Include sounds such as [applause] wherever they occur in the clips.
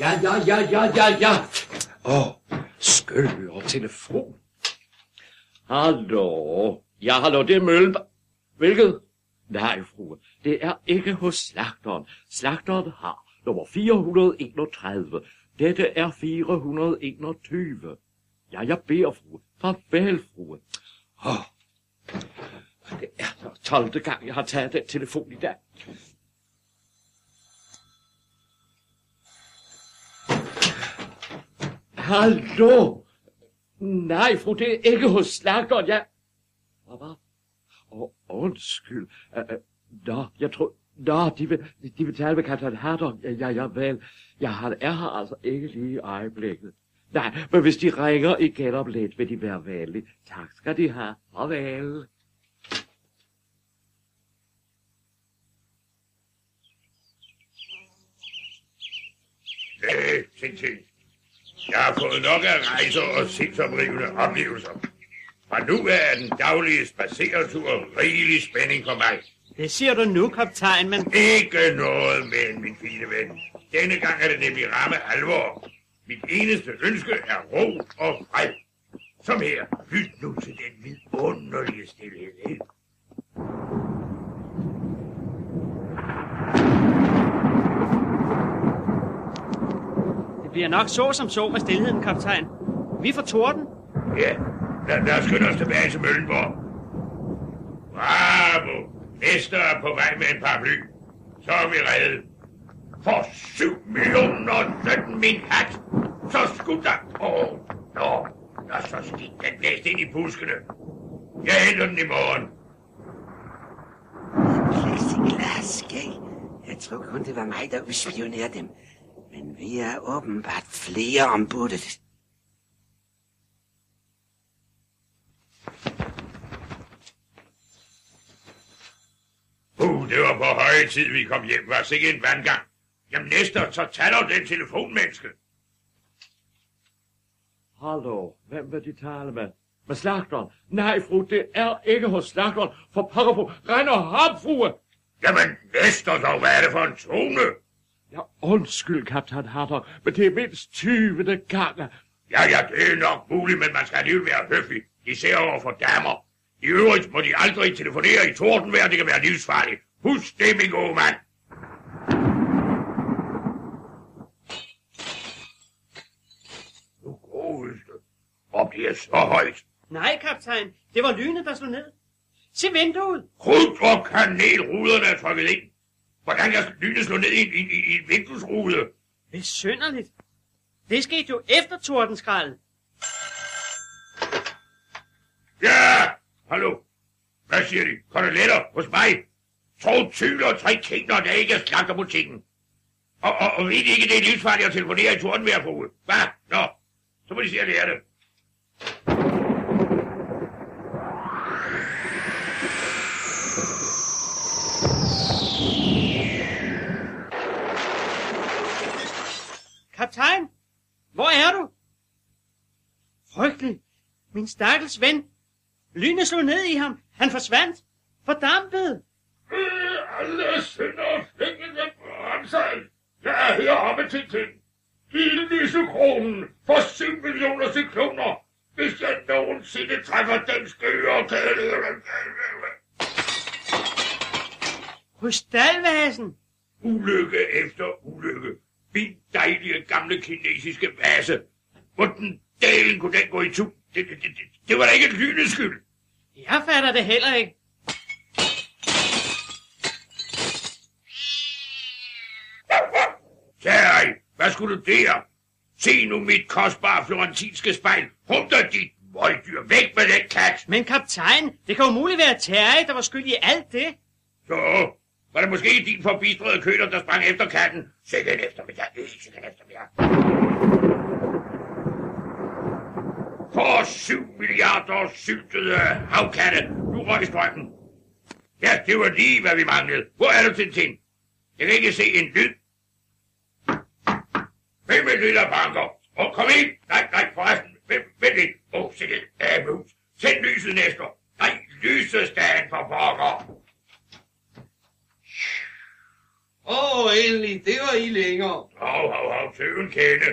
Ja, ja, ja, ja, ja, ja. Åh, skøl og telefon. Hallo. Ja, hallo, det er Møllen. Hvilket? Nej, frue, det er ikke hos slagteren. Slagteren har nummer 431. Dette er 421. Ja, jeg beder, frue. Farvel, frue. Åh, oh, det er 12. gang, jeg har taget den telefon i dag. Hallo? Nej, fru, det er ikke hos slagteren. Jeg... Hvad? var? Åh, oh, undskyld. Uh, uh, nå, jeg tror... Nå, de vil, de vil tale med kaptajn Harder. Ja, ja, ja, vel. Jeg har, er her altså ikke lige i øjeblikket. Nej, men hvis de ringer igen om lidt, vil de være venlige. Tak skal de have. Farvel. Øh, Tintin. Jeg har fået nok af rejser og sindsoprivende oplevelser. Fra nu er den daglige spaceretur rigelig spænding for mig. Det siger du nu, kaptajn, men... Ikke noget, men min fine ven. Denne gang er det nemlig ramme alvor. Mit eneste ønske er ro og fred. Som her, lyt nu til den vidunderlige stillhed, Det bliver nok så som så med stillheden, kaptajn. Vi får torden. Ja, lad, lad os skynde os tilbage til Møllenborg. Bravo! Mester er på vej med en par fly. Så er vi reddet. For 7 millioner 17 min hat. Så skud der. Åh, oh, nå. Nå, så stik den blæst ind i buskene. Jeg henter den i morgen. Plexiglas, Jeg tror kun, det var mig, der udspionerede dem. Men vi er åbenbart flere ombuddet. Uh, det var på høje tid, vi kom hjem. Var sikkert en vandgang. Jamen, Nestor, så tag dog den telefonmenneske. Hallo, hvem vil de tale med? Med slagteren? Nej, fru, det er ikke hos slagteren. For pokker fru, rend og hop, frue! Jamen, Nestor, dog, hvad er det for en tone? Ja, undskyld, kaptajn Hatter, men det er mindst 20. gang. Ja, ja, det er nok muligt, men man skal alligevel være høflig. Især over for damer. I øvrigt må de aldrig telefonere i tordenvejr, det kan være livsfarligt. Husk det, min gode mand. Nu godeste. Og bliver så højt. Nej, kaptajn. Det var lynet, der slog ned. Se vinduet. Krudt og kanelruderne er trykket ind. Hvordan kan lynet slå ned i, i, i, i en vinduesrude? Besynderligt. Det skete jo efter tordenskraldet. Ja! Hallo? Hvad siger de? Koteletter hos mig? To tyler og tre kingler, der ikke er slagterbutikken. Og, og, og ved de ikke, det er livsfarligt at telefonere i tordenvejrfugle? Hvad? Nå, så må de sige, at det er det. Kaptajn, hvor er du? Frygtelig. Min stakkels ven. Lynet slog ned i ham. Han forsvandt. Fordampet. Alle synder fængende bremsel. Jeg er her oppe til ting. Hele lysekronen for 7 millioner cykloner, hvis jeg nogensinde træffer den skøre kæde. Krystalvasen. Ulykke efter ulykke. Gamle kinesiske vase. Hvordan dalen kunne den gå i tu? Det, det, det, det var da ikke lynets skyld. Jeg fatter det heller ikke. Kære, hvad skulle du der? Se nu mit kostbare florentinske spejl. Hum dig dit volddyr væk med den kat. Men kaptajn, det kan umuligt være Terje, der var skyld i alt det. Så var det måske din forbistrede køler, der sprang efter katten. Sikke en eftermiddag, øh, sikke en eftermiddag. For syv milliarder syltede havkatte. Nu røg strømmen. Ja, det var lige, hvad vi manglede. Hvor er du, Tintin? Jeg kan ikke se en lyd. Hvem er det, der banker? Åh, oh, kom ind! Nej, nej, forresten. Hvem, hvem lidt. Åh, oh, sikkert. Ja, mus. Send lyset, Nestor. Nej, lysestagen for pokker. Åh, oh, endelig. det var I længere. Hov, hov, hov, tøven kende.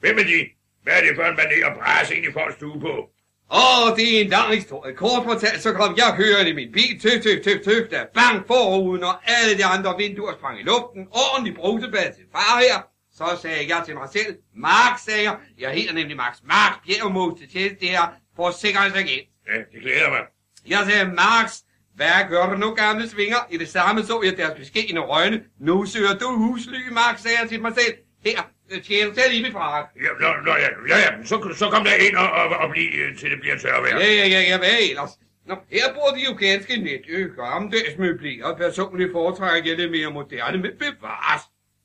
Hvem er de? Hvad er det for en manér at presse ind i folks stue på? Åh, det er en lang historie. Kort fortalt, så kom jeg kørende i min bil, tøf, tøf, tøf, tøf, der bang forruden, og alle de andre vinduer sprang i luften, ordentligt brusebad til far her. Så sagde jeg til mig selv, Mark, sagde jeg, jeg hedder nemlig Max Mark Bjergmos til tjeneste her, forsikringsagent. Ja, det glæder mig. Jeg sagde, Max, hvad gør du nu, gamle svinger? I det samme så jeg deres beskidende røgne. Nu søger du husly, Max, sagde jeg til mig selv. Her, tjener selv i mit far. Ja, nå, nå, ja, ja, ja, så, så kom der ind og, og, og bliv, øh, til det bliver tørvejr. Ja, ja, ja, ja, hvad ellers? Nå, her bor de jo ganske net, øh, gammeldags møbleret. Personligt foretrækker jeg lidt mere moderne, men bevares.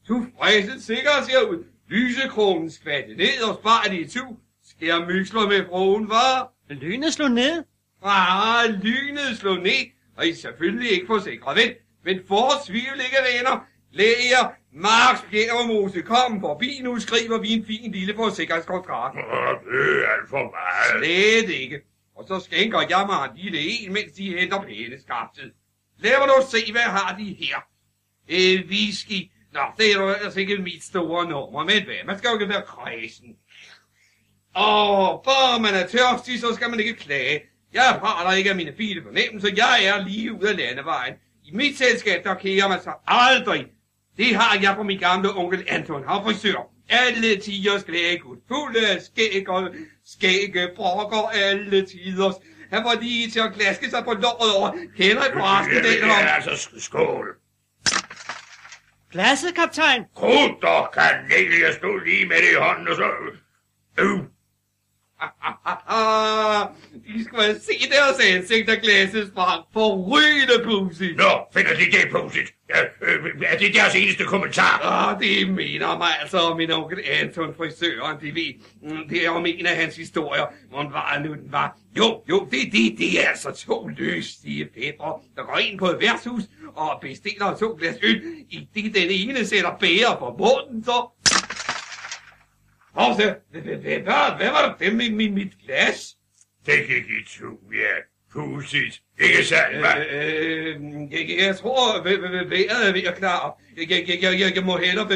Du fræset sikkert ser ud. Lysekronen skvatte ned og sparer de to. Skær mysler med froen, var? Lynet slog ned. Ah, lynet slog ned, og I er selvfølgelig ikke forsikret, vel? Men for tvivl ikke, venner. Læger, Marks Bjergermose, kom forbi, nu skriver vi en fin lille forsikringskontrakt. Det er alt for meget. Slet ikke. Og så skænker jeg mig en lille en, mens de henter pæneskaftet. Lad mig nu se, hvad har de her. Øh, whisky. Nå, det er jo altså ikke mit store nummer, men hvad? Man skal jo ikke være kredsen. Åh, bare man er tørstig, så skal man ikke klage. Jeg prater ikke af mine fine fornemmelser. Jeg er lige ude af landevejen. I mit selskab, der kærer man sig aldrig. Det har jeg fra min gamle onkel Anton, han frisør. Alle tiders glægud, fulde af skæg og skægge brokker alle tiders. Han var lige til at glaske sig på låret over. Kender I forresten Ja, den ja, om? altså, sk- skål. Glasset, kaptajn. Krudt og kanel, jeg stod lige med det i hånden, og så... Øh, Ah, i skal se deres ansigter, glasset sprang. Forrygende pudsigt. nå, finder de det pudsigt? Ja, øh, er det deres eneste kommentar? Ah, det mener mig altså om min onkel Anton, frisøren, de ved. Det er om en af hans historier. hvor han var nu, den var? Jo, jo, det, det, det er altså to løstige fædre, der går ind på et værtshus og bestiller to glas øl. I det den ene sætter bære på munden, så... Så, hvad, det med mit, mit glas? Det gik i to, ja. Pudsigt. Ikke sandt, hva'? Øh, jeg, jeg tror, vejret er ved at klare. Jeg, jeg, jeg, jeg, jeg må hellere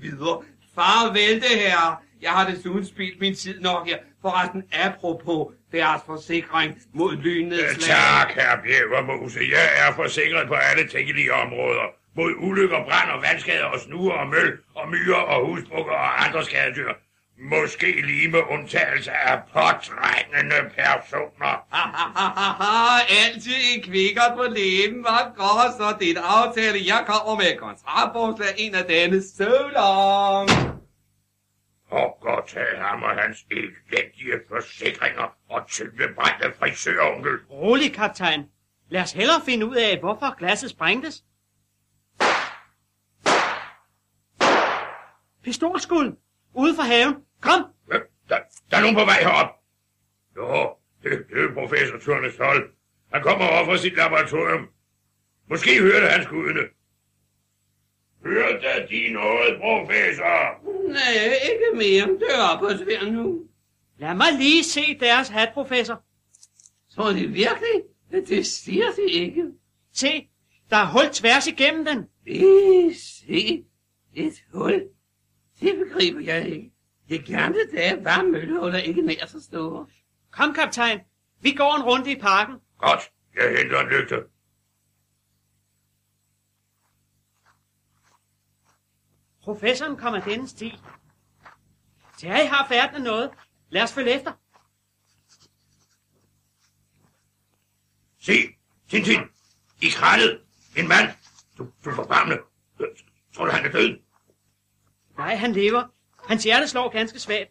videre. Farvel det her. Jeg har desuden spildt min tid nok her. Forresten, apropos deres forsikring mod lynets Øh, slag. Tak, herr Bjævermose. Jeg er forsikret på alle tænkelige områder. Mod ulykker, brand og vandskader og snuer og møl og myrer og husbukker og andre skadedyr. Måske lige med undtagelse af påtrængende personer. Ha, ha, ha, ha, ha. Altid en kvikker på læben, var godt, så det en aftale, jeg kommer med kontraktforslag en af denne langt. Pokker til ham og hans elendige forsikringer og tyndebrændte frisøronkel. Rolig, kaptajn. Lad os hellere finde ud af, hvorfor glasset sprængtes. Pistolskud. Ude for haven. Kom. Øh, Der, der er nogen på vej herop. Jo, det, det er professor Turnesol. Han kommer over fra sit laboratorium. Måske hørte han skuddene. Hørte de noget, professor? Nej, ikke mere. Det er på svær nu. Lad mig lige se deres hat, professor. Tror de virkelig? Det siger de ikke. Se, der er hul tværs igennem den. Vi se et hul. Det begriber jeg ikke. De gamle dage var møllehuller ikke nær så store. Kom, kaptajn. Vi går en runde i parken. Godt, jeg henter en lygte. Professoren kommer denne sti. Terje har færdig noget. Lad os følge efter. Se, Tintin, i krallet. En mand. Du, du forbarmende. Øh, Tror du, han er død? Nej, han lever. Hans hjerte slår ganske svagt.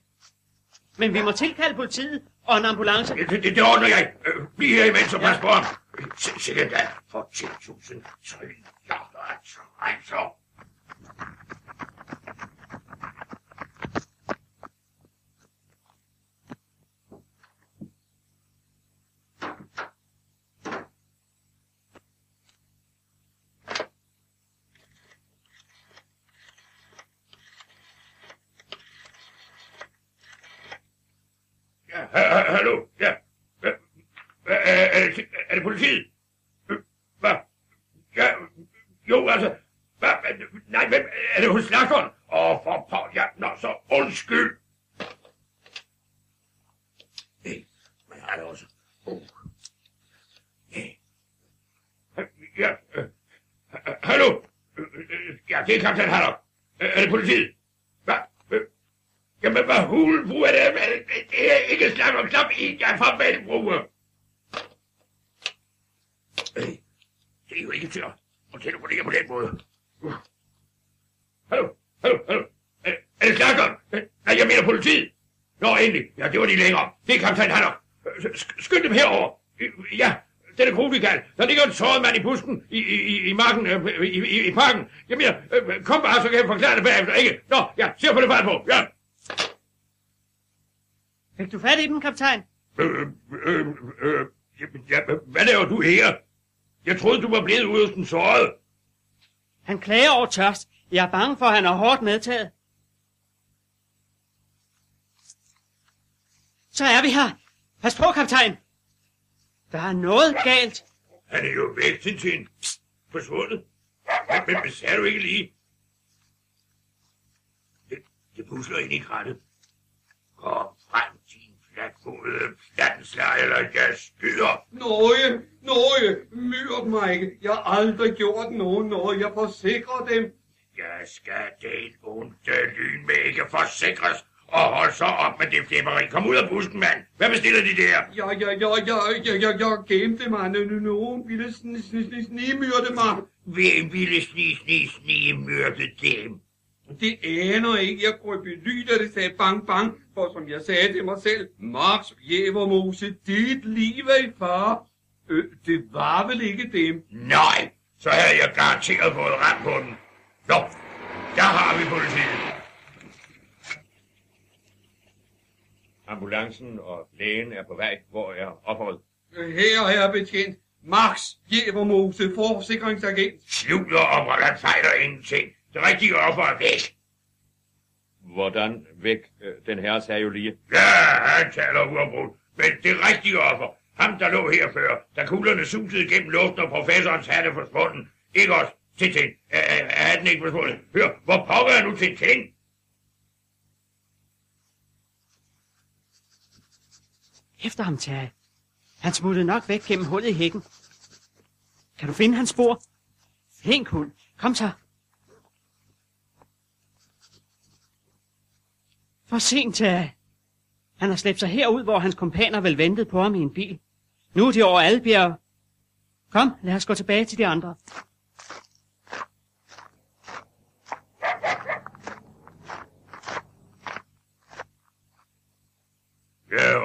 Men vi må tilkalde politiet og en ambulance. Det, det, det ordner jeg. Øh, Bliv her imens og pas på ham. Se, se den der for 10.000 trilliarder altså. af trængsler. Hallo, ja. Er, det, er det politiet? Hvad? Ja, jo, altså, Hvad? Nej, hvem? Er det hos slagteren? Åh, for pokker, ja, nå, så undskyld. Hey, men er det også. Oh. Nej. Ja, øh, hallo? Ja, det er kaptajn Haddock. Er det politiet? Jamen, hvad hul bruger det? Er det- er ikke snak om slap i. Jeg er farvel, fru. Øh, Det er jo ikke til at at telefonere på den måde. Uh. Hallo, hallo, hallo. Er, er det slagteren? Øh, Nej, jeg mener politiet. Nå, endelig. Ja, det var de længere. Det er kaptajn Haddock. Øh, skynd dem herover. Øh, ja, den er kronikal. Der ligger en såret mand i busken i, i, i, i marken, øh, i, i, i parken. Jeg mener, kom bare, så kan jeg forklare det bagefter, ikke? Nå, ja, se på det fart på, ja. Fik du fat i dem, kaptajn? Øh, øh, øh, ja, hvad laver du her? Jeg troede, du var blevet ude hos den sårede. Han klager over tørst. Jeg er bange for, at han er hårdt medtaget. Så er vi her. Pas på, kaptajn. Der er noget galt. Han er jo væk, Tintin. Forsvundet. Men, men, men sagde du ikke lige? Det, det pusler ind i krattet. Kom din flatfodede plattenslag, eller jeg skyder. Nøje, nøje, myrd mig ikke. Jeg har aldrig gjort nogen noget. Jeg forsikrer dem. Jeg skal den onde lyn med ikke forsikres. Og hold så op med det flipperi. Kom ud af busken, mand. Hvad bestiller de der? Jeg, jeg, jeg, jeg, jeg, jeg, jeg gemte mig. Nu- Nogen ville sni, sni, sni, snimyrde mig. Hvem ville sni, sni, sni myrde dem? Det aner ikke. Jeg da det sagde bang, bang. For som jeg sagde til mig selv, Max Bjævermose, dit liv er i fare. Øh, det var vel ikke dem. Nej, så havde jeg garanteret fået ret på den. Nå, der har vi politiet. Ambulancen og lægen er på vej. Hvor er? Øh, Her er betjent Max Bjævermose, forsikringsagent. Slutter op, og han fejler ingenting. Det rigtige offer er væk. Hvordan væk? Øh, Den herre sagde jo lige. Ja, han taler uafbrudt. Men det rigtige offer, ham der lå her før, da kuglerne susede gennem luften og professorens hat er forsvunden. Ikke også? Tintin, er, er, er den ikke forsvundet? Hør, hvor pokker er nu Tintin? Efter ham, Terje. Han smuttede nok væk gennem hullet i hækken. Kan du finde hans spor? Flink hund. Kom så. For sent, Terje. Han har slæbt sig herud, hvor hans kompaner vel ventede på ham i en bil. Nu er de over Albjerg. Kom, lad os gå tilbage til de andre. Ja,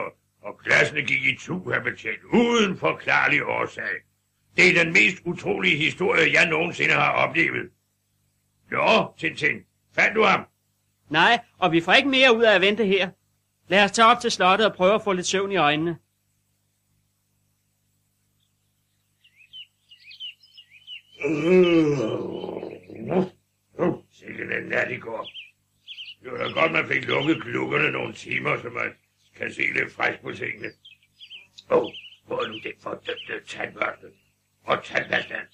og, klassene gik i tu, her betjent, uden forklarlig årsag. Det er den mest utrolige historie, jeg nogensinde har oplevet. Nå, Tintin, fandt du ham? Nej, og vi får ikke mere ud af at vente her. Lad os tage op til slottet og prøve at få lidt søvn i øjnene. Sikke den nat i går. Det var da godt, man fik lukket klukkerne nogle timer, så man kan se lidt frisk på tingene. Åh, oh, hvor er nu det fordømte tandbørste? Og tandpastaen.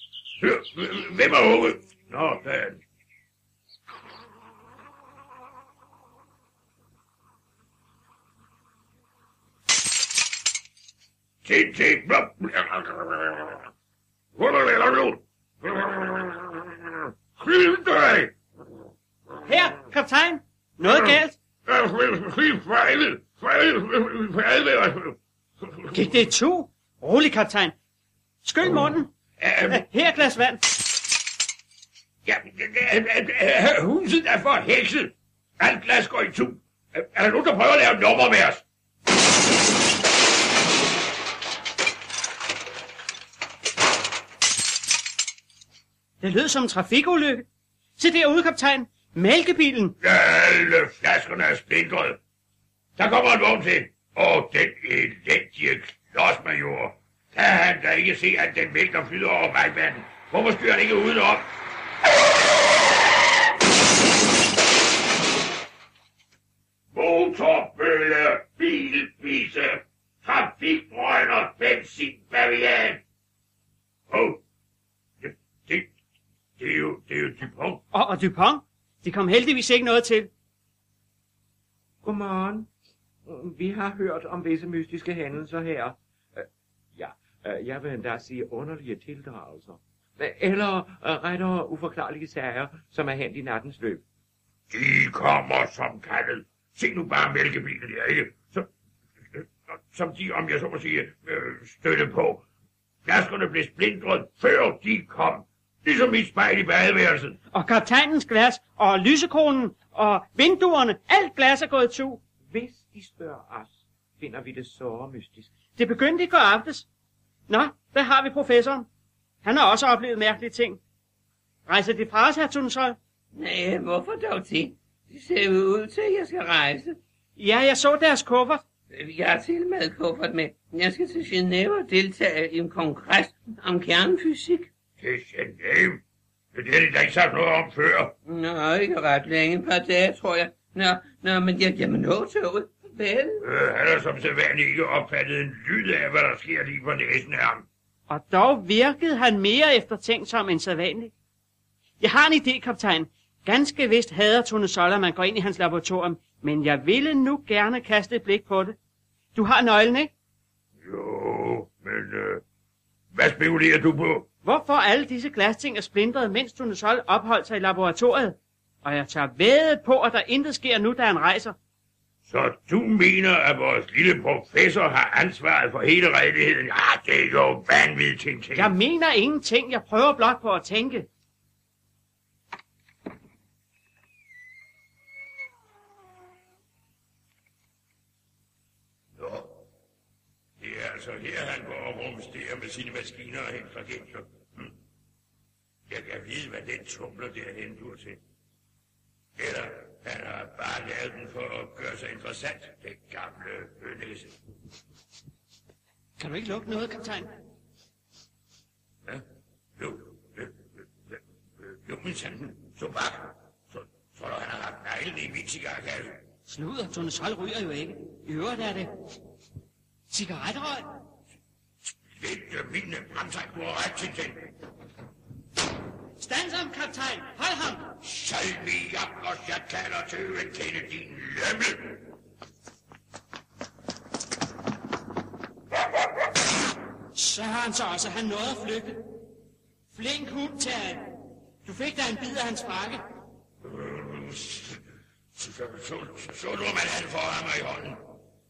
Hvem er unge? Nå, der er den. Tin, tin, blop. Skyld dig! Her, kaptajn. Noget galt. Fejlet, fejlet, fejlet. Gik det to? Rolig, kaptajn. Skyld munden. Her glas vand. Ja, huset er for hekset. Alt glas går i to. Er der nogen, der prøver at lave nummer med os? Det lød som en trafikulykke. Se derude, kaptajn. Mælkebilen. Alle flaskerne er splintret. Der kommer en vogn til. Åh, den elendige klodsmajor. Kan han da ikke se, at den vælter flyder over vejbanen? Hvorfor styrer han ikke udenom? Motorbølle, bilbisse, trafikbrønder, benzinbavian. Åh, oh, det, det, det, er jo, det er jo Dupont. Og, og Dupont, de kom heldigvis ikke noget til. Godmorgen. Vi har hørt om visse mystiske hændelser her. Øh, Ja, øh, jeg vil endda sige underlige tildragelser. Øh, Eller rettere uforklarlige sager, som er hent i nattens løb. De kommer som kaldet. Se nu bare mælkebilen der, ikke? Så, som de, om jeg så må sige, øh, støtte på. Flaskerne blev splindret, før de kom. Ligesom mit spejl i badeværelset. Og kaptajnens glas, og lysekronen, og vinduerne, alt glas er gået tu. Hvis de spørger os, finder vi det så mystisk. Det begyndte i går aftes. Nå, der har vi professoren. Han har også oplevet mærkelige ting. Rejser de fra os, herr Tunsøj? Nej, hvorfor dog det? Det ser ud til, at jeg skal rejse. Ja, jeg så deres kuffert. Jeg har til med kuffert med. Jeg skal til Genève og deltage i en kongres om kernefysik. Genève. Det er det, der ikke sagt noget om før. Nå, ikke ret længe, et par dage, tror jeg. Nå, nå men jeg, må nå toget. Vel? Øh, han har som sædvanligt ikke opfattet en lyd af, hvad der sker lige for næsen af ham. Og dog virkede han mere eftertænksom end sædvanligt. Jeg har en idé, kaptajn. Ganske vist hader Tone Sol, at man går ind i hans laboratorium, men jeg ville nu gerne kaste et blik på det. Du har nøglen, ikke? Jo, men øh, hvad spekulerer du på? Hvorfor alle disse glasting er splintret, mens Tone Sol opholdt sig i laboratoriet? Og jeg tager væde på, at der intet sker nu, da han rejser. Så du mener, at vores lille professor har ansvaret for hele redeligheden? Ja, det er jo vanvittigt, ting, ting. Jeg mener ingenting, jeg prøver blot på at tænke. Nå, det er altså her, han går og rumsterer med sine maskiner og ingredienser. Hm. Jeg kan vide, hvad den tumler derhen du til. Eller han har bare lavet den for at gøre sig interessant, den gamle hønæse. Kan du ikke lukke noget, kaptajn? Ja? Jo, øh, øh, øh, øh, jo, min sanden, tobak. Så tror du, han har haft neglen i min cigarkasse? Sludder, Tone Sol ryger jo ikke. I øvrigt er det cigaretrøg. Lidt mine bremsejt, du har ret til den. Stand ham, kaptajn. Hold ham. Salg mig op, og jeg kalder til en kende din lømmel. Så har han så også, han nåede at flygte. Flink hund, Terje. Du fik da en bid af hans frakke. Så, så, så, du, man havde foran mig i hånden.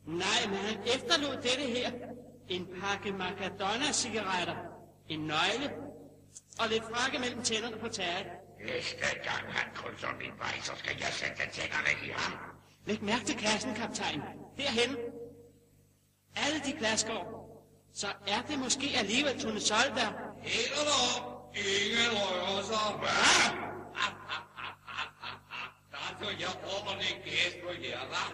Nej, men han efterlod dette her. En pakke Macadonna-cigaretter. En nøgle. Og lidt frakke mellem tænderne på Terje. Næste gang han krydser min vej, så skal jeg sætte tænderne i ham. Læg mærke til kassen, kaptajn. Derhen. Alle de glasgår. Så er det måske alligevel Tone Sol, der... Hænder derop. Ingen rører sig. Hvad? Der tog jeg ordentlig gæst på jer, hva'?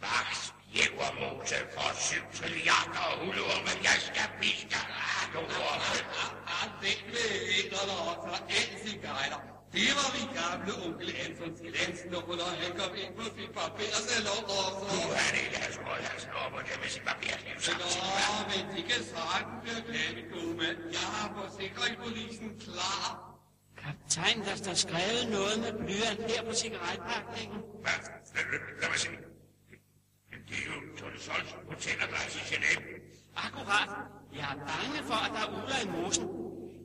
Max Jævermose for 7 trilliarder hulur, men jeg skal piske. Ah, du Det blev hænder derop, så alle cigaretter. Det var min gamle onkel Anton Glansnummer, når han kom ind på sin barbersalon også. Du han ikke have skåret hans nummer der med sin Nå, samtidig. men de kan sagtens blive glemt, gode mand. Jeg har forsikringspolisen klar. Kaptajn, der står skrevet noget med blyant her på cigaretpakningen. Hvad? Lad- lad- Lad mig se. Det er jo Tony Sols hoteladresse i Genève. Akkurat. Jeg er bange for, at der er uler i mosen.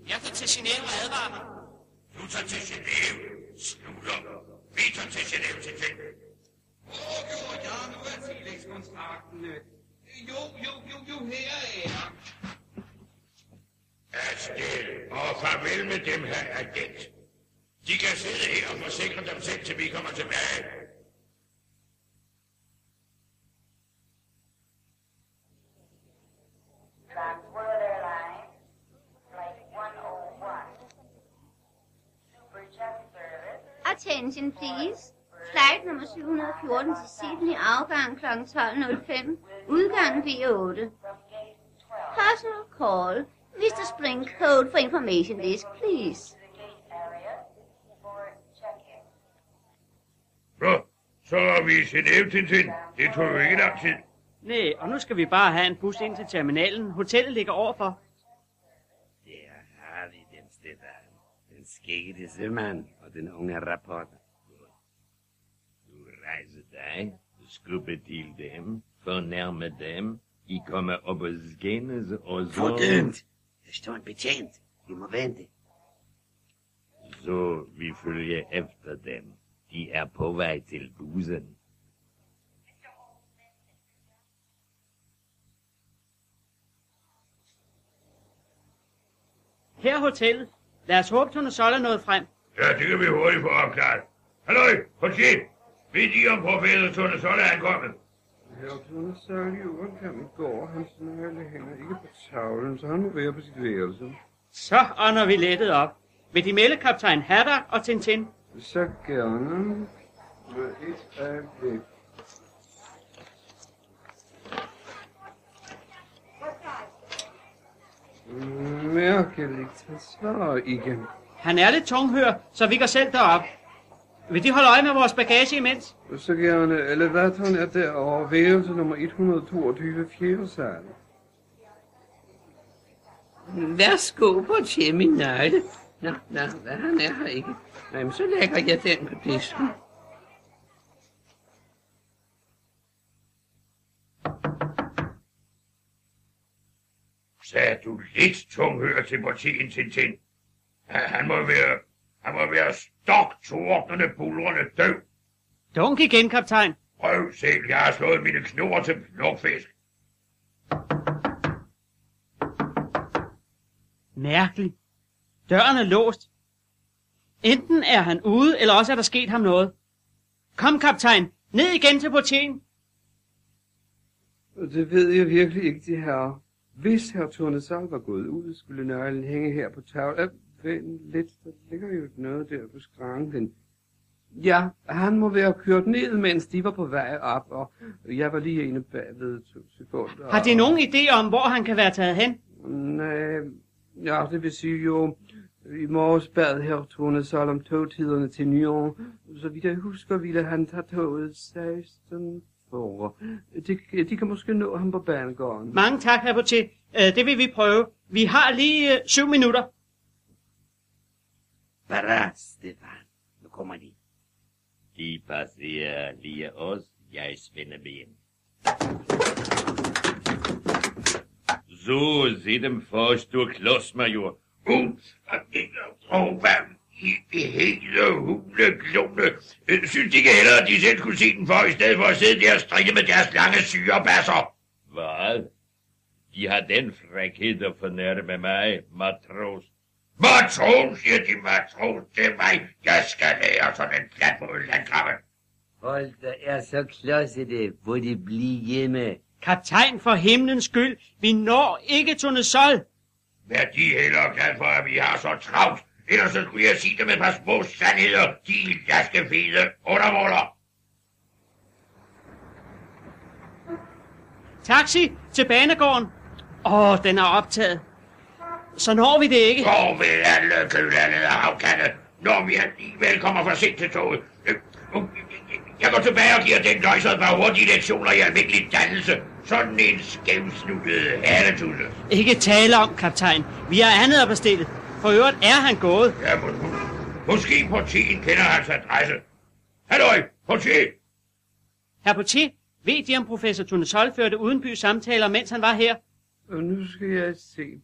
Jeg tager til Genève og advarer dig. Du tager til Genève. Slutter. Vi tager til Genève til ting. Hvor gjorde jeg nu af tillægskontrakten? Jo, jo, jo, jo, her er Afsted. Og farvel med dem her agent. De kan sidde her og forsikre dem selv, til vi kommer tilbage. Transworld Attention please. Flight nummer 714 til Sydney, afgang kl. 12.05, udgang B8. From gate 12 Personal call. Mr. Spring code for information list, please. Nå, så er vi i Genève, Tintin. Det tog jo ikke lang tid. Nej, og nu skal vi bare have en bus ind til terminalen. Hotellet ligger overfor. Der har vi den Stefan. Den skæggede sømand og den unge rapporter. Du rejser dig, skubber til dem, fornærmer dem, I kommer op og skændes, og så... Fordømt! Der står en betjent. Vi må vente. Så vi følger efter dem. De er på vej til bussen. Her er hotellet. Lad os håbe, Tone Sol er nået frem. Ja, det kan vi hurtigt få opklaret. Halløj, politi! Ved I om professor Tone Solle er ankommet? Herr Tone Sol i overkam i går. Hans nøgle hænger ikke på tavlen, så han må være på sit værelse. Så ånder vi lettet op. Vil de melde kaptajn Haddock og Tintin? Så gerne. Et øjeblik. Mærkeligt, han svarer ikke. Han er lidt tunghør, så vi går selv derop. Vil de holde øje med vores bagage imens? Så gerne. Elevatoren er derovre. Værelse nummer 122, fjerde sal. Værsgo på min nøgle. Nå, nå, han er her ikke. Jamen, så lægger jeg den på disken. Sagde du lidt tunghør til partien Tintin? Han, han må være... Han må være stok tordnende bulrende døv. Dunk igen, kaptajn. Prøv selv, jeg har slået mine knurrer til plukfisk. Mærkeligt. Døren er låst. Enten er han ude, eller også er der sket ham noget. Kom, kaptajn. Ned igen til portieren. Det ved jeg virkelig ikke, de her. Hvis herr Tornesal var gået ud, skulle nøglen hænge her på tavlen. Vent lidt, der ligger jo noget der på skranken. Ja, han må være kørt ned, mens de var på vej op, og jeg var lige inde bagved to sekunder. Har de nogen idé om, hvor han kan være taget hen? Nej, ja, det vil sige jo, i morges bad her Tone Sol om togtiderne til Nyon. Så vidt jeg husker, ville han tage toget 16 for. De, de kan måske nå ham på banegården. Mange tak, herr Portier. Øh, det vil vi prøve. Vi har lige øh, syv minutter. Parat, Stefan. Nu kommer de. De passerer lige os. Jeg spænder ben. Så, se dem forstå klodsmajor. Uh, og hvad i hele huleklone. Synes de ikke heller, at de selv skulle se den for, i stedet for at sidde der og strikke med deres lange syrebasser? Hvad? De har den frækhed at fornærme mig, matros. Matros, siger de matros til mig. Jeg skal lære sådan en plat på landkrabbe. Folk, der er så klodsede, hvor de blive hjemme. Kaptajn, for himlens skyld. Vi når ikke Tone Sol. Vær de heller glad for, at vi har så travlt. Ellers så skulle jeg sige dem et par små sandheder, de jaske fede undermåler. Taxi til banegården. Åh, den er optaget. Så når vi det ikke. Går ved alle kølande og havkande, når vi alligevel kommer for sent til toget. Øh, øh, Jeg går tilbage og giver den nøjser et par hurtige lektioner i almindelig dannelse. Sådan en skævsnuttet haletusse. Ikke tale om, kaptajn. Vi har andet at bestille. For øvrigt er han gået. Ja, må, må, måske portien kender hans adresse. Halløj, portier! Herr Portier, ved de om professor Tone Sol førte udenby samtaler, mens han var her? Og nu skal jeg se.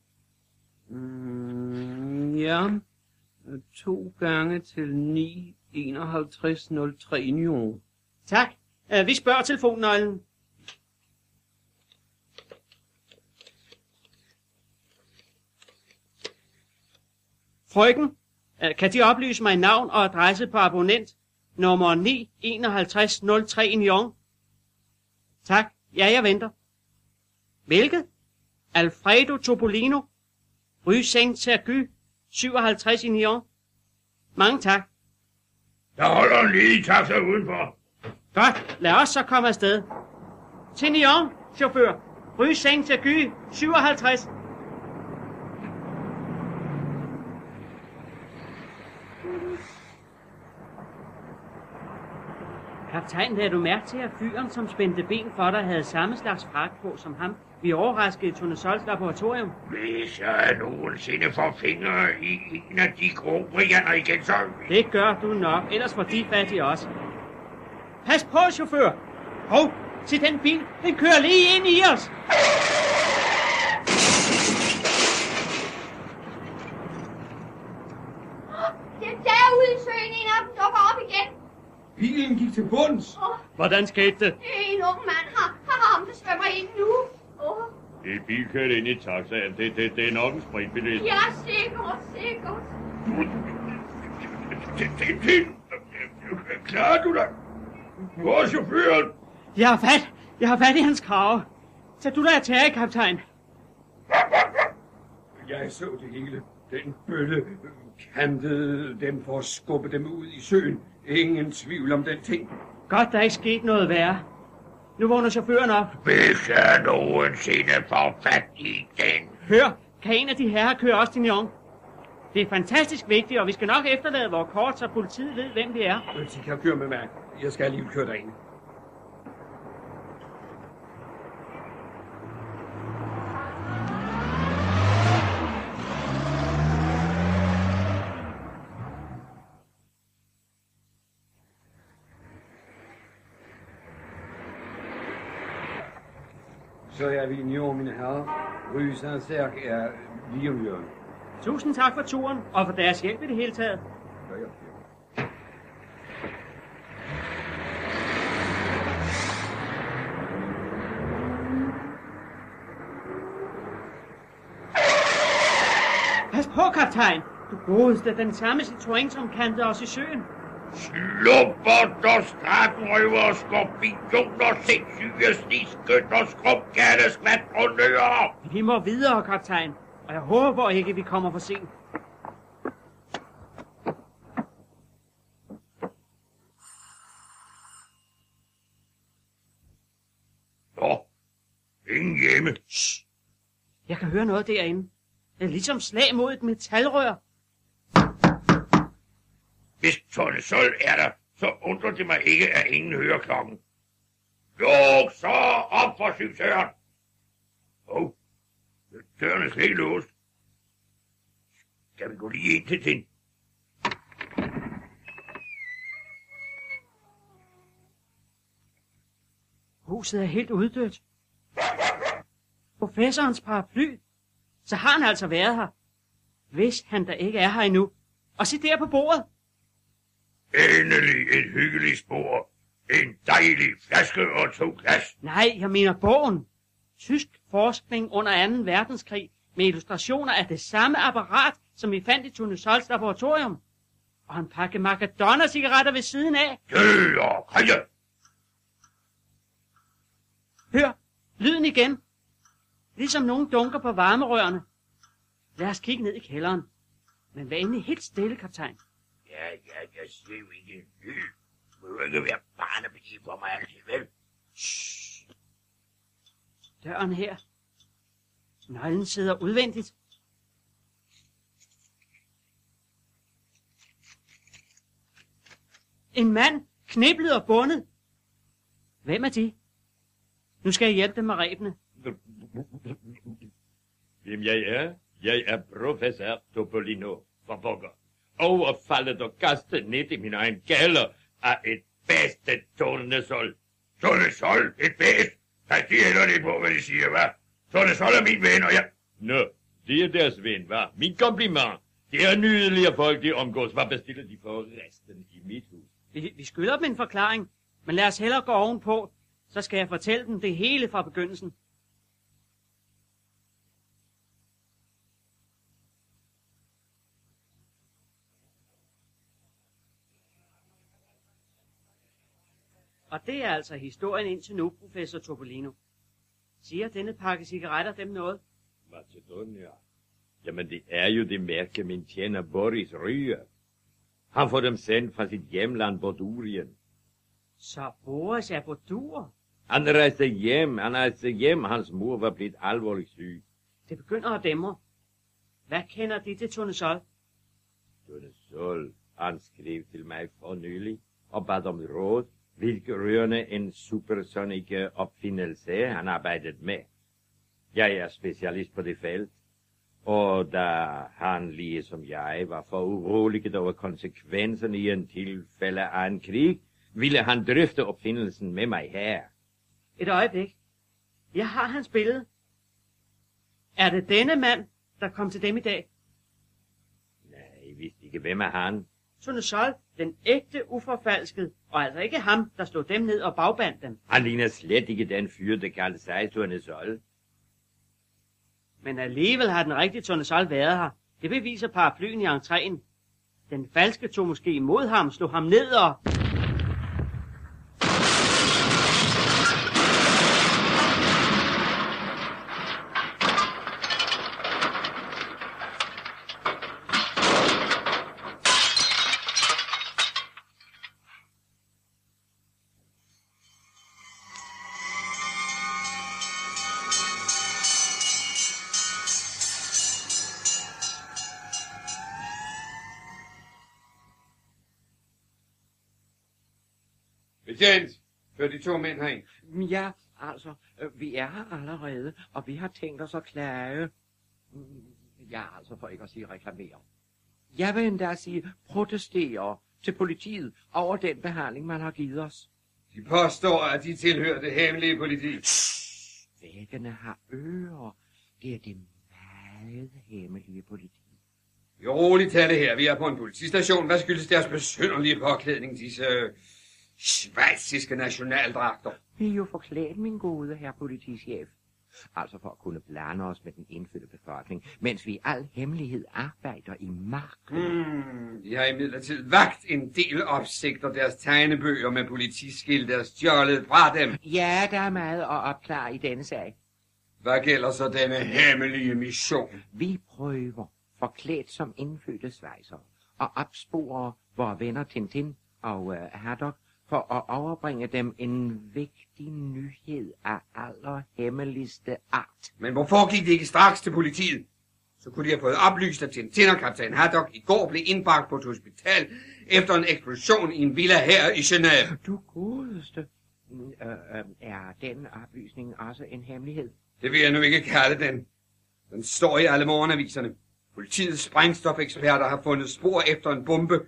Mm, ja, to gange til 9, 51, 03 Nyon. Tak. Uh, vi spørger telefonnøglen. Frøken, uh, kan de oplyse mig navn og adresse på abonnent nummer 9 51 03 Nyon? Tak. Ja, jeg venter. Hvilket? Alfredo Topolino, Rue Saint-Sergy, 57 i Nyon. Mange tak. Der holder en ledig taxa udenfor. Godt, lad os så komme afsted. Til Nyon, chauffør. Rue Saint-Sergy, 57. Kaptajn, lagde du mærke til, at fyren, som spændte ben for dig, havde samme slags frak på som ham, Vi overraskede Tone Sols laboratorium. Hvis jeg nogensinde får fingre i en af de grobrianer igen, så... Det gør du nok, ellers får de fat i os. Pas på, chauffør! Hov, se den bil, den kører lige ind i os! Den derude i søen, en af dem dukker op igen. Bilen gik til bunds. Åh, Hvordan skete det? en ung mand har, har ham, der svømmer ind nu. Åh, En bil kørte ind i taxaen. Det, det, det er nok en spritbillet. ja, sikkert, sikkert. Tintin! Klarer du dig? Hvor er chaufføren? Jeg har fat, jeg har fat i hans krave. Tag du dig af tage, kaptajn. Jeg så det hele. Den bølle kantede dem for at skubbe dem ud i søen. Ingen tvivl om den ting. Godt, der er ikke sket noget værre. Nu vågner chaufføren op. Hvis jeg nogensinde får fat i den. Hør, kan en af de herrer køre os til Nyon? Det er fantastisk vigtigt, og vi skal nok efterlade vores kort, så politiet ved, hvem vi er. De kan køre med mig. Jeg skal alligevel køre derind. Så er vi i Nyon, mine herrer. Rue Saint-Cerc er lige om hjørnet. Tusind tak for turen, og for deres hjælp i det hele taget. Ja, ja. Pas på, kaptajn. Du godeste, den samme Citroën, som kantede os i søen. Slupper der stratrøver, skorpioner, sindssyge, snigskytter, skrubkatte, skvatronører. Vi må videre, kaptajn. Og jeg håber ikke, vi kommer for sent. Nå, ingen hjemme. Jeg kan høre noget derinde. Det er ligesom slag mod et metalrør. Hvis Tone Sol er der, så undrer det mig ikke, at ingen hører klokken. Jo, så op for syvtøren. Åh, oh, døren er slet ikke låst. Skal vi gå lige ind til den? Huset er helt uddødt. Professorens paraply. Så har han altså været her. Hvis han der ikke er her endnu. Og se der på bordet. Endelig et hyggeligt spor. En dejlig flaske og to glas. Nej, jeg mener bogen. Tysk forskning under 2. verdenskrig med illustrationer af det samme apparat, som vi fandt i Tune Sols laboratorium. Og en pakke Macadonna-cigaretter ved siden af. Dø og krige. Hør, lyden igen. Ligesom nogen dunker på varmerørene. Lad os kigge ned i kælderen. Men vær endelig helt stille, kaptajn. Ja, ja, jeg siger jo ikke en lyd. Det må jo ikke være barnepige for mig altid, vel? Shh. Døren her. Nøglen sidder udvendigt. En mand, kniblet og bundet. Hvem er de? Nu skal jeg hjælpe dem med rebene. Hvem jeg er? Jeg er professor Topolino fra Pokker. Overfaldet og kastet ned i min egen kælder af et bedste tornesol. sol. Sol, et bedst. Nej, de hælder det på, hvad de siger, hva'? Tornesol er min ven, og jeg... Nå, det er deres ven, hva? Min kompliment. Det er nydelige folk, de omgås. Hvad bestiller de for resten i mit hus? Vi, vi skylder dem en forklaring, men lad os hellere gå ovenpå, så skal jeg fortælle dem det hele fra begyndelsen. Og det er altså historien indtil nu, professor Topolino. Siger denne pakke cigaretter dem noget? Macedonia. Jamen, det er jo det mærke, min tjener Boris ryger. Han får dem sendt fra sit hjemland Bordurien. Så Boris er på dur. Han rejste hjem, han rejste hjem, hans mor var blevet alvorligt syg. Det begynder at dæmre. Hvad kender de til Tone Sol? Tone Sol, han skrev til mig for nylig og bad om råd, hvilke rørende en supersoniske opfindelse han arbejdede med. Jeg er specialist på det felt. Og da han, lige som jeg, var for uroliget over konsekvenserne i en tilfælde af en krig, ville han drøfte opfindelsen med mig her. Et øjeblik. Jeg har hans billede. Er det denne mand, der kom til dem i dag? Nej, jeg vidste ikke, hvem er han. Tone Sol, den ægte uforfalsket, og altså ikke ham, der slog dem ned og bagbandt dem. Han ligner slet ikke den fyr, der kaldte sig Tone Sol. Men alligevel har den rigtige Tone Sol været her. Det beviser paraplyen i entréen. Den falske tog måske imod ham, slog ham ned og... Betjent, før de to mænd herind. Ja, altså, øh, vi er her allerede, og vi har tænkt os at klage. Mm, Ja, altså, for ikke at sige reklamere. Jeg vil endda sige protestere til politiet over den behandling, man har givet os. De påstår, at de tilhører det hemmelige politi. Væggene har ører. Det er det meget hemmelige politi. Er roligt tale her. Vi er på en politistation. Hvad skyldes deres besynderlige påklædning, disse øh, svejsiske nationaldragter? Vi er jo forklædt, min gode herre politichef. Altså for at kunne blande os med den indfødte befolkning, mens vi i al hemmelighed arbejder i marken. Hmm, de har imidlertid vagt en del opsigter. Deres tegnebøger med politiskilt er stjålet fra dem. Ja, der er meget at opklare i denne sag. Hvad gælder så denne hemmelige mission? Vi prøver, forklædt som indfødte svejser, at opspore vores venner Tintin og uh, Haddock, for at overbringe dem en vigtig nyhed af allerhemmeligste art. Men hvorfor gik de ikke straks til politiet? Så kunne de have fået oplyst, at Tintin og kaptajn Haddock i går blev indbragt på et hospital efter en eksplosion i en villa her i Genève. Du godeste, Mm, øh, øh, er den oplysning også en hemmelighed? Det vil jeg nu ikke kalde den. Den står i alle morgenaviserne. Politiets sprængstofeksperter har fundet spor efter en bombe.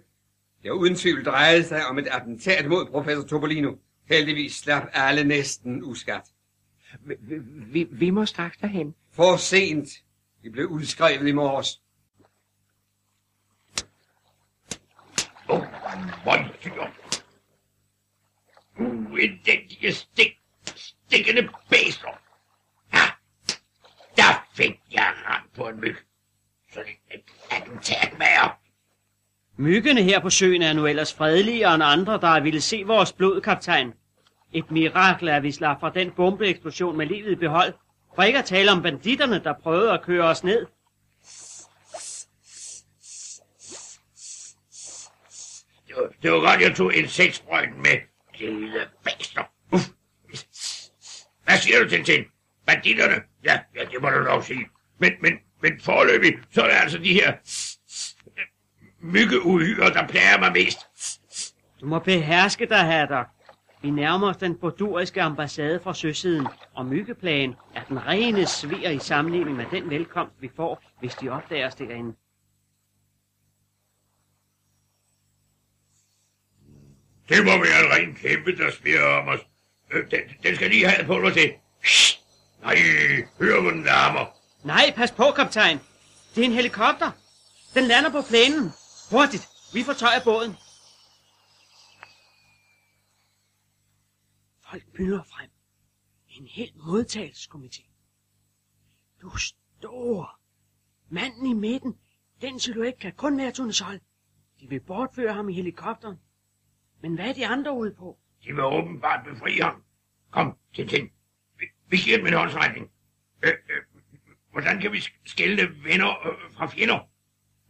Det har uden tvivl drejet sig om et attentat mod professor Topolino. Heldigvis slap alle næsten uskat. Vi, vi, vi, må straks derhen. For sent. De blev udskrevet i morges. Åh, oh, møgfyr. Uelendige stik, stikkende bæster. Ja, der fik jeg ramt på en myg. Sådan et attentatmager. Myggene her på søen er nu ellers fredeligere end andre, der ville se vores blod, kaptajn. Et mirakel er, at vi slap fra den bombeeksplosion med livet i behold. For ikke at tale om banditterne, der prøvede at køre os ned. Det var, det var godt, jeg tog insektsprøjten med. Lille bæster. Uff. Hvad siger du, Tintin? Banditterne? Ja, ja, det må du nok sige. Men, men, men forløbig, så er det altså de her myggeuhyre, der plager mig mest. Du må beherske dig, Haddock. Vi nærmer os den borduriske ambassade fra søsiden, og myggeplagen er den rene sver i sammenligning med den velkomst, vi får, hvis de opdager os derinde. Det må være en ren kæmpe, der smiger om os. Øh, den, den skal lige have pulver til. Nej, hør hvor den larmer. Nej, pas på, kaptajn. Det er en helikopter. Den lander på plænen. Hurtigt, vi fortøjer båden. Folk byder frem. En hel modtagelseskomité. Du store! Manden i midten. Den silhuet kan kun være Tone De vil bortføre ham i helikopteren. Men hvad er de andre ude på? De vil åbenbart befri ham. Kom, Tintin. Vi, vi giver dem en håndsrækning. Øh, øh, hvordan kan vi sk- skille venner øh, fra fjender?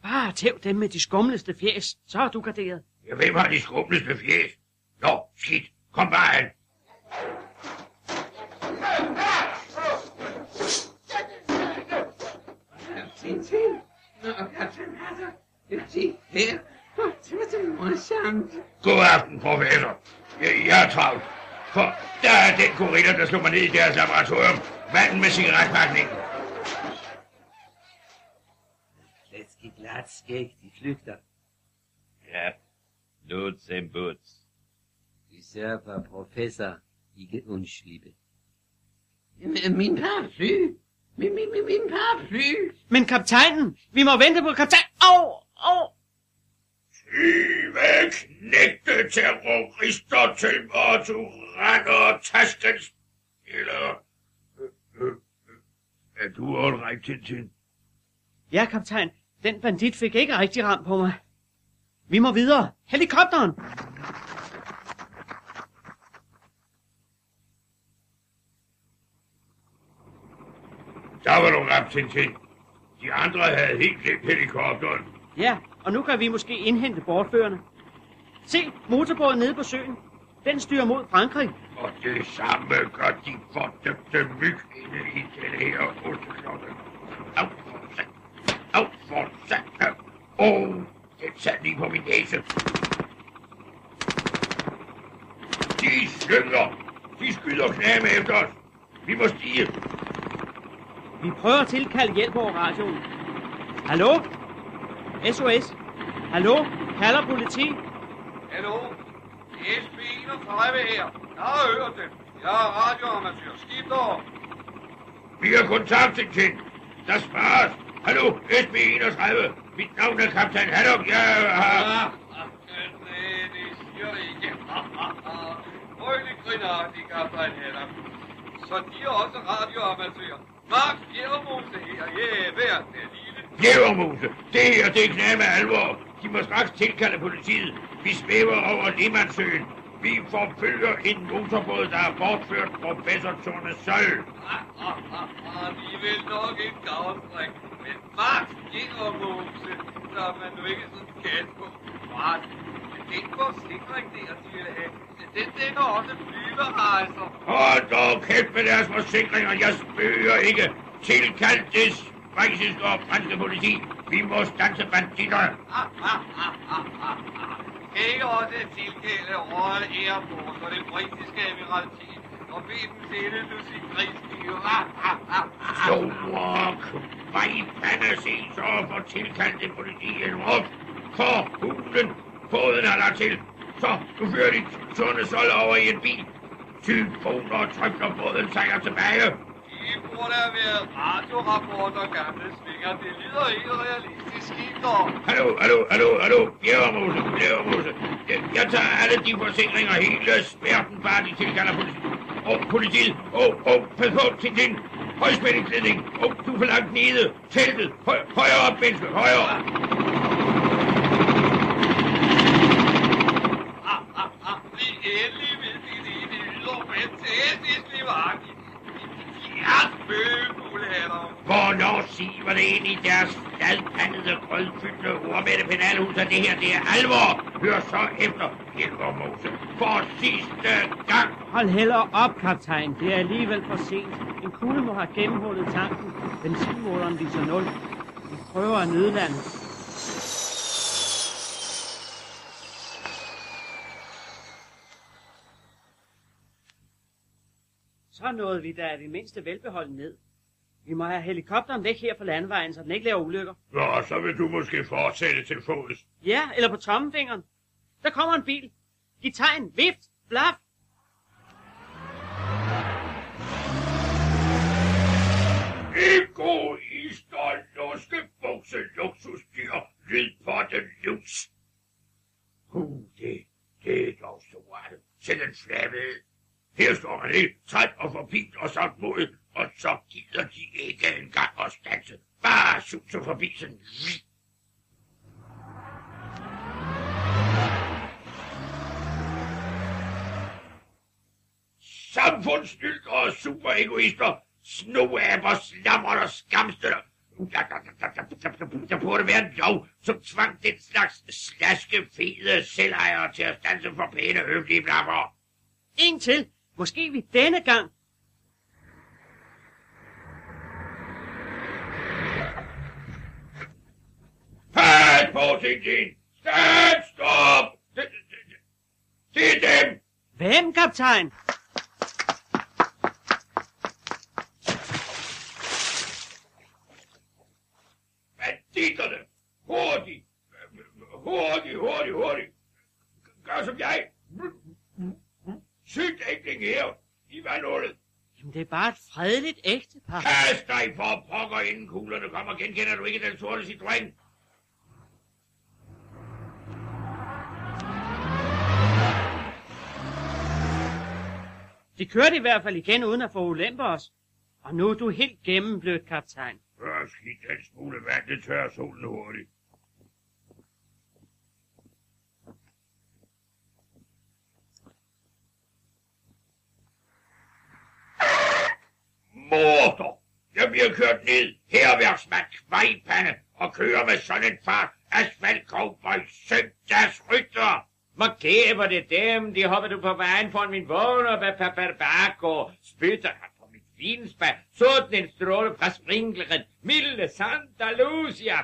Bare tæv dem med de skumleste fjes, så er du garderet. Ja, hvem har de skumleste fjes? Nå, skidt. Kom bare an. Tintin. Nå, kaptajn Haddock. Se her. Det var det morsomt. God aften, professor. Jeg, jeg er travlt. For der er den gorilla, der slog mig ned i deres laboratorium. Manden med cigaretpakningen. Flæske glat skæg, de flygter. Ja, nuts. Vi sørger for, at professor ikke undslippe. Jamen, min paraply! Min, min, min, min paraply! Men kaptajnen, vi må vente på kaptajn. Au, au. Tyve knægte terrorister til du render taskens... Eller... Øh, øh, øh, er du all right, Tintin? Ja, kaptajn, den bandit fik ikke rigtig ramt på mig. Vi må videre. Helikopteren! Der var du ramt, Tintin. De andre havde helt glemt helikopteren. Ja, og nu kan vi måske indhente bortførende. Se, motorbåden nede på søen. Den styrer mod Frankrig. Og det samme gør de fordømte myg inde i den her osteklokke. Au, for sat. Au, for sat. Åh, oh, den sat lige på min næse. De slynger. De skyder knæme efter os. Vi må stige. Vi prøver at tilkalde hjælp over radioen. Hallo? SOS? Hallo? Kalder politi? Hallo? Det er SP 31 her. Jeg har hørt dem. Jeg er radioamatør. Skift over. Vi har kontakt til Tin. Der spares. Hallo, SB 31. Mit navn er kaptajn Haddock. Jeg har... Ah, ah, nej, det siger det ikke. Frølig griner, de kaptajn Hedder. Så de er også radioamatører. Mark Bjerremose her. Ja, hver den lille. Jævermose, det her, det er knæme alvor. De må straks tilkalde politiet. Vi svæver over Limandsøen. Vi forfølger en motorbåd, der har bortført professor Tone Søl. Ah, ah, ah, ah, de vil nok ikke gavstræk. Men Mark Bjerremose, så er man nu ikke sådan gas på. Mark, den forsikring der, de vil have, den dækker også flyverejser. Hold dog kæft med deres forsikringer. Jeg spøger ikke. Tilkald det schweiziske og franske politi. Vi må stanse banditterne. Ah, ah, ah, ah, ah, ah. Ikke også tilgælde Royal Airport og det britiske admiraltet og musikrigsstyre. Ah, ah, ah, ah. Store kvejpande se så for tilkaldt det politi en råb. For hulen, båden er lagt til. Så, nu fører de Tone Sol over i en bil. Tyfoner og når båden sejler tilbage. De burde have været radiorapporter, gamle svinger. Det lyder ikke realistisk, skibter. Hallo, hallo, hallo, hallo. Bjergermose, bjergermose. Jeg, tager alle de forsikringer hele sværten, bare de tilkalder politi. Og politiet. og, og pas på til din højspændingsledning, og du er for langt nede. Teltet. Høj, højere op, menneske. Højere. Ah, ah, ah. Vi er endelig ved det ene yder fantastisk livagtigt. Ja, spøgefuglhatter. Hvornår siver det ind i deres fladpandede, grødfyldte, ordmætte penalhus, at det her, det er alvor. Hør så efter, Bjergermose. For sidste gang. Hold heller op, kaptajn. Det er alligevel for sent. En kugle må have gennemhullet tanken. Benzinmåleren viser 0. Vi prøver at nødlande. Så nåede vi da det mindste velbeholdt ned. Vi må have helikopteren væk her fra landvejen, så den ikke laver ulykker. Nå, så vil du måske fortsætte til fods. Ja, eller på tommefingeren. Der kommer en bil. Giv tegn, vift, blaf. Egoister, luskebukse, luksusdyr, lydpotte, lus. Uh, det, det er dog stort. Til den flabede. Her står han helt træt og forbi og sagt mod, og så gider de ikke engang at stanse. Bare suser forbi sådan. Samfundsnyld og superegoister, snoaber, slammer og skamstøtter. Der, der, der, der, der, der, der, der burde være en lov, som tvang den slags slaske, fede selvejere til at stanse for pæne, høflige blaffer. En til. Måske vi denne gang Pas på, Tintin! Skat, stop! Se det, det, det er dem! Hvem, kaptajn? Banditterne! Hurtigt! Hurtigt, hurtigt, hurtigt! Gør som jeg! Sygt ægling her i vandhullet! Jamen, det er bare et fredeligt ægtepar. Kast dig for pokker, inden kuglerne kommer. Genkender du ikke den sorte Citroën? De kørte i hvert fald igen uden at få ulemper os. Og nu er du helt gennemblødt, kaptajn. Hør, skidt den smule vand, det tørrer solen hurtigt. Morder! Jeg bliver kørt ned, herværksmand, kvejpande, og kører med sådan en fart. Asfaltcowboy, søg deres rytter! Hvor kæver det dem, de hopper du på vejen foran min vogn og bababako, spytter han på mit vinspand, sådan en stråle fra sprinkleren, milde Santa Lucia.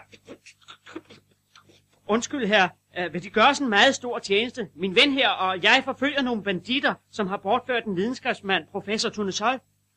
Undskyld her, uh, vil de gøre sådan en meget stor tjeneste? Min ven her og jeg forfølger nogle banditter, som har bortført en videnskabsmand, professor Tunesol.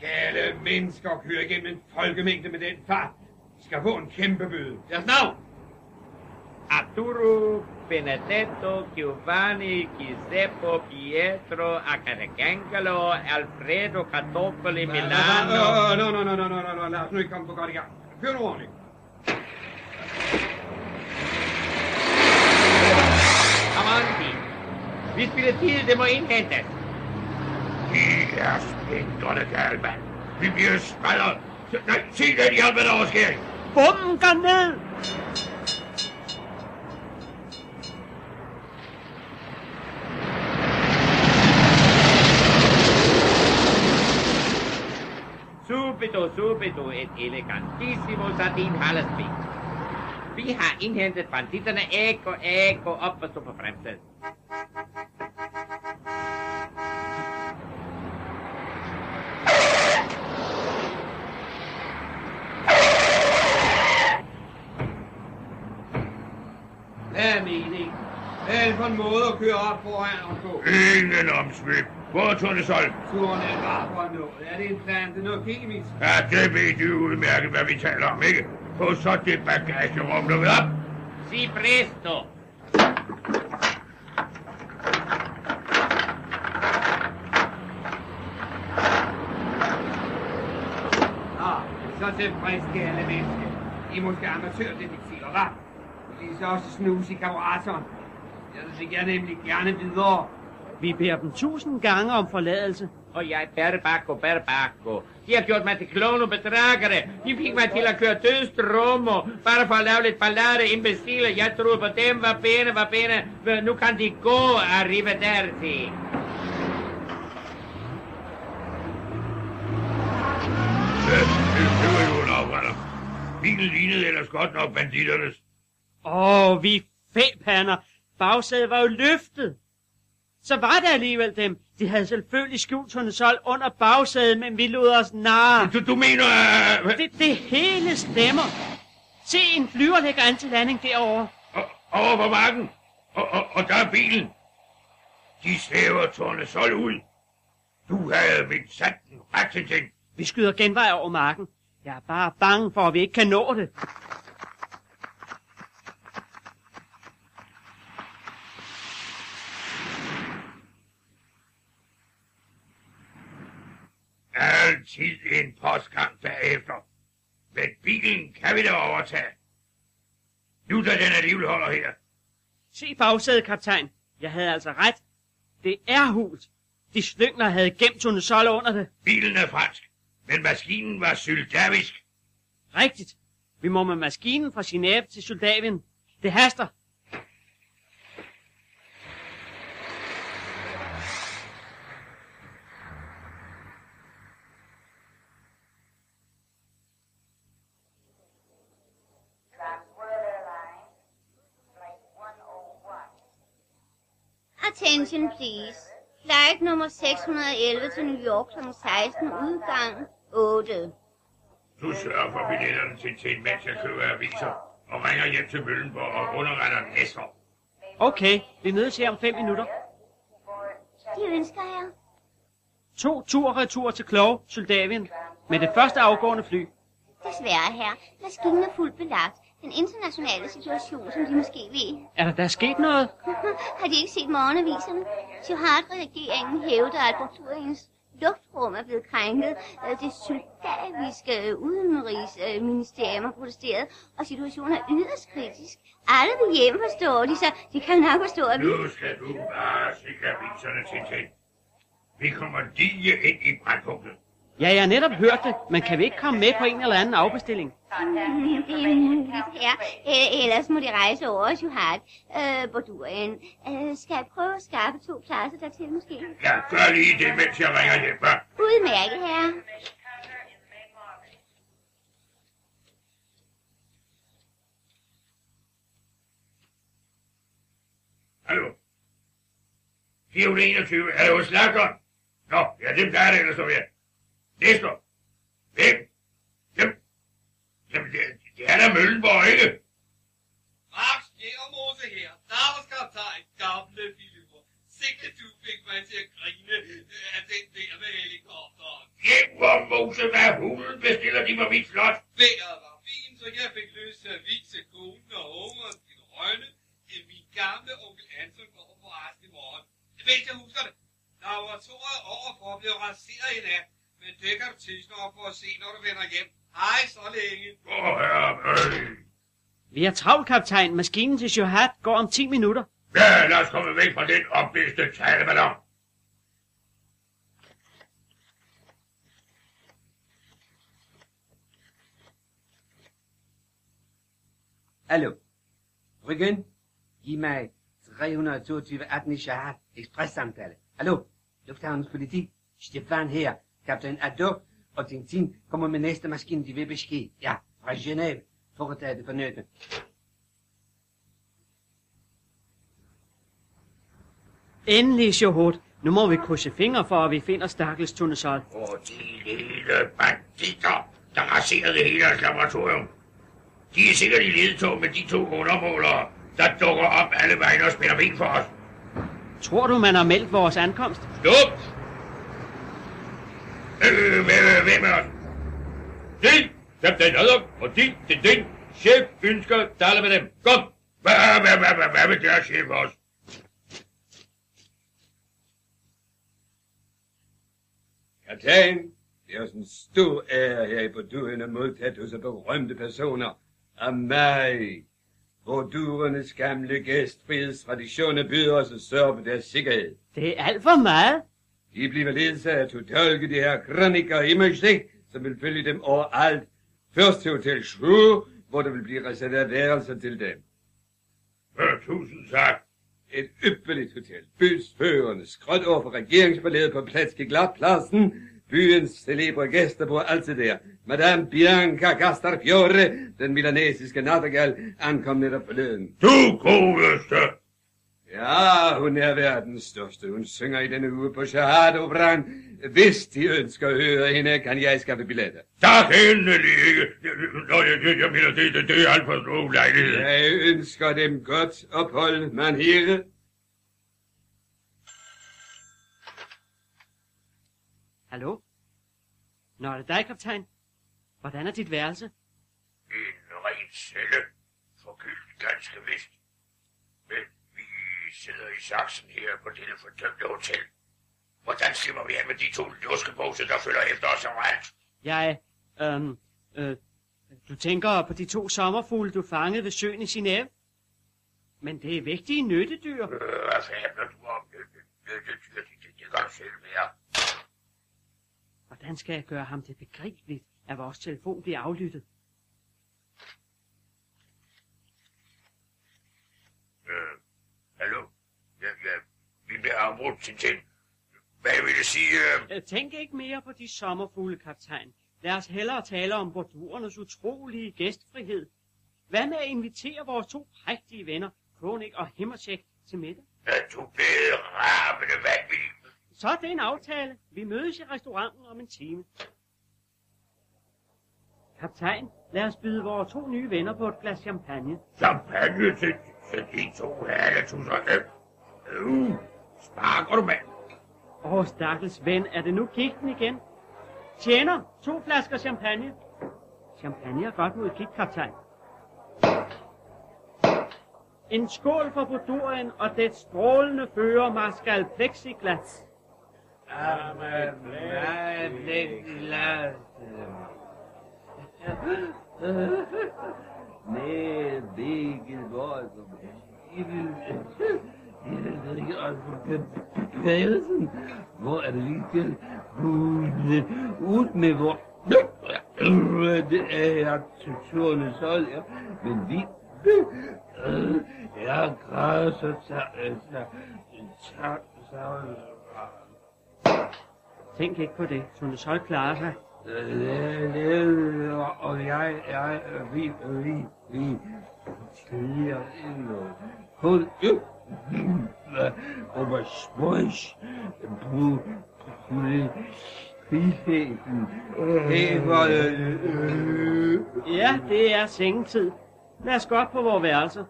Gale mennesker kører igennem en folkemængde med den fart. De skal få en kæmpe bøde. Deres navn? Arturo, Benedetto, Giovanni, Giuseppe, Pietro, Acaragangelo, Alfredo, Cartoffoli, Milano. Nå, nå, nå, nå, nå, nå, lad os nu ikke komme for godt i gang. Kør nu ordentligt. Avanti. Vi spiller tid, det må indhentes. De splindrende gale, mand. Vi bliver smadret. Nej, se den hjælp der overskæring. Bomben går ned! Subito, subito, et elegantissimo sardin halesbik. Vi har indhentet banditterne æg og æg og op og stå på bremsen. Hvad er meningen? Hvad er det for en måde at køre op foran og på? Ingen omsvip. Hvor er Tornesol? Turen er bare for noget. Er det en plan til noget kikkemis? Ja, det ved du udmærket, hvad vi taler om, ikke? Få så det bagagerum lukket op. Si presto. Ah, så tilfredske alle mennesker. I er måske amatørdetektiver, hva'? Så også snus i karburatoren. Jeg vil gerne nemlig gerne videre. Vi beder dem tusind gange om forladelse. Og jeg perbacco, perbacco. De har gjort mig til klovn og bedragere. De fik mig til at køre dødstrummer. Bare for at lave lidt ballade, imbeciler. Jeg troede på dem, var pæne, var pæne. Nu kan de gå, arrivederci. Ja, det, det var jo en afbrænder. Bilen lignede ellers godt nok banditternes. Åh, vi fæpander. Bagsædet var jo løftet. Så var det alligevel dem. De havde selvfølgelig skjult Tunesol under bagsædet, men vi lod os narre. Du, du mener... Uh, Det, det hele stemmer. Se, en flyver lægger an til landing derovre. over på marken. Og, og, og der er bilen. De slæver Tornesol ud. Du havde mit sat en ret til ting. Vi skyder genvej over marken. Jeg er bare bange for, at vi ikke kan nå det. Altid en postgang bagefter. Men bilen kan vi da overtage. Nu da den alligevel holder her. Se bagsædet, kaptajn. Jeg havde altså ret. Det er hult. De slyngler havde gemt Tunesol under det. Bilen er fransk, men maskinen var syldavisk. Rigtigt. Vi må med maskinen fra Genève til Soldavien. Det haster. Attention please. Flight nummer 611 til New York kl. 16, udgang 8. Du sørger for billetterne til Tin, mens jeg køber aviser, og ringer hjem til Møllenborg og underretter Nestor. Okay, vi mødes her om fem minutter. De ønsker her. To tur-retur til Kloge, Soldavien, med det første afgående fly. Desværre her. Maskinen er fuldt belagt. Den internationale situation, som de måske ved. Er der da sket noget? [laughs] Har de ikke set morgenaviserne? Jihad-regeringen hævder, at Borduriens luftrum er blevet krænket. Øh, Det syldaviske udenrigsministerium har protesteret, og situationen er yderst kritisk. Alle vil hjem, forstår de, så de kan nok forstå, at vi... Nu skal du bare se aviserne, Tintin. Vi kommer lige ind i brandpunktet. Ja, jeg har netop hørt det, men kan vi ikke komme med på en eller anden afbestilling? Mm, Det er muligt her. Øh, Ellers må de rejse over Jihad. Øh, Bordurien. Øh, skal jeg prøve at skaffe to pladser dertil måske? Ja, gør lige det, mens jeg ringer hjem, hva'? Udmærket her. Hallo? 421, er det hos slagteren? Nå, ja, det plejer det ellers at være. Næster. Hvem? Hvem? Jamen, det, det er da Møllenborg, ikke? Max Gjermose her, damerskaptajn, gamle Filipper. Sikke du fik mig til at grine af den der med helikopteren. Gjermose, hvad hulen bestiller de på mit slot? Vejret var fint, så jeg fik lyst til at vise konen og ungeren til Rønne. Øh, Min gamle onkel Anton kommer på rejsen i morgen. Hvis jeg husker det. Laboratoriet overfor blev raseret i nat. Men det kan du tidsne op for at se, når du vender hjem. Hej så længe. Åh, herre, øh. Vi har travlt, kaptajn. Maskinen til Jihad går om 10 minutter. Ja, lad os komme væk fra den oplæste taleballon. Hallo. Ryggen, giv mig 322 18 i Shahad, ekspressamtale. Hallo, Lufthavnens politi, Stefan her, kaptajn Ado og Tintin kommer med næste maskine, de vil besked. Ja, fra Genève, for at tage det fornødne. Endelig, Johot. Nu må vi krydse fingre for, at vi finder stakkels Tunesol. Og de lille banditter, der raserede hele hans laboratorium. De er sikkert i ledetog med de to undermålere, der dukker op alle vegne og spænder ben for os. Tror du, man har meldt vores ankomst? Stop! Hvem? Din, kaptajn Adam og din, din, din, chef ønsker at tale med dem. Kom! Hvad, hvad, hvad, hvad, hvad vil deres chef også? Kaptajn, det er sådan en stor ære her i Borduren at modtage hos berømte personer af mig. Bordurenes gamle gæst, frihedstraditioner byder os at sørge for deres sikkerhed. Det er alt for meget. De bliver ledsaget af to tolke, de her kroniker i Møgstik, som vil følge dem overalt. Først til Hotel Shrew, hvor der vil blive reserveret værelser til dem. Øh, tusind tak. Et ypperligt hotel. Bysførende skråt over for regeringspalæet på Platske Glatpladsen. Byens celebre gæster bor altid der. Madame Bianca Castarfiore, den milanesiske nattergal, ankom netop forleden. Du godeste! Ja, hun er verdens største. Hun synger i denne uge på Shahad-operan. Hvis de ønsker at høre hende, kan jeg skaffe billetter. Tak endelig ikke. Nå, jeg, jeg, jeg mener, det, det, det er alt for stor lejlighed. Jeg ønsker dem godt ophold, man herre. Hallo? Nå, er det dig, kaptajn? Hvordan er dit værelse? En ren celle. Forgyldt ganske vist. Sidder i saksen her på dette fordømte hotel. Hvordan slipper vi af med de to luskebukser, der følger efter os overalt? Jeg, øhm, øh, du tænker på de to sommerfugle, du fangede ved søen i Genève? Men det er vigtige nyttedyr. Øh, hvad fabler du om? Det, det, det, det kan du selv være. Hvordan skal jeg gøre ham det begribeligt, at vores telefon bliver aflyttet? Øh, hallo? Ja, ja, vi bliver afbrudt til ting. Hvad vil det sige? Øh? Øh, Tænk ikke mere på de sommerfugle, kaptajn. Lad os hellere tale om borduernes utrolige gæstfrihed. Hvad med at invitere vores to prægtige venner, Kronik og Himmercheck, til middag? Er du blevet rammende vanvittig? Så er det en aftale. Vi mødes i restauranten om en time. Kaptajn, lad os byde vores to nye venner på et glas champagne. Champagne til, til de to herretusser. Øh, sparker du, mand? Åh, stakkels ven, er det nu giften igen? Tjener, to flasker champagne. Champagne er godt mod gigt, kaptajn. En skål for Bodorien og det strålende fører Marskal Plexiglas. Amen, plexiglas. Nej. I vil ikke også Pælsen. Hvor er det lige til? Ud, med vor... Det er jeg tårne så, ja. Men vi... Jeg græder så... Så... Så... Så... Tænk ikke på det. Tone Sol klarer sig. Øh, og jeg, jeg, vi, vi, vi, tidligere ind og hul, og var spøjs, på, på det, friheden, var, Ja, det er sengetid. Lad os gå op på vores værelse.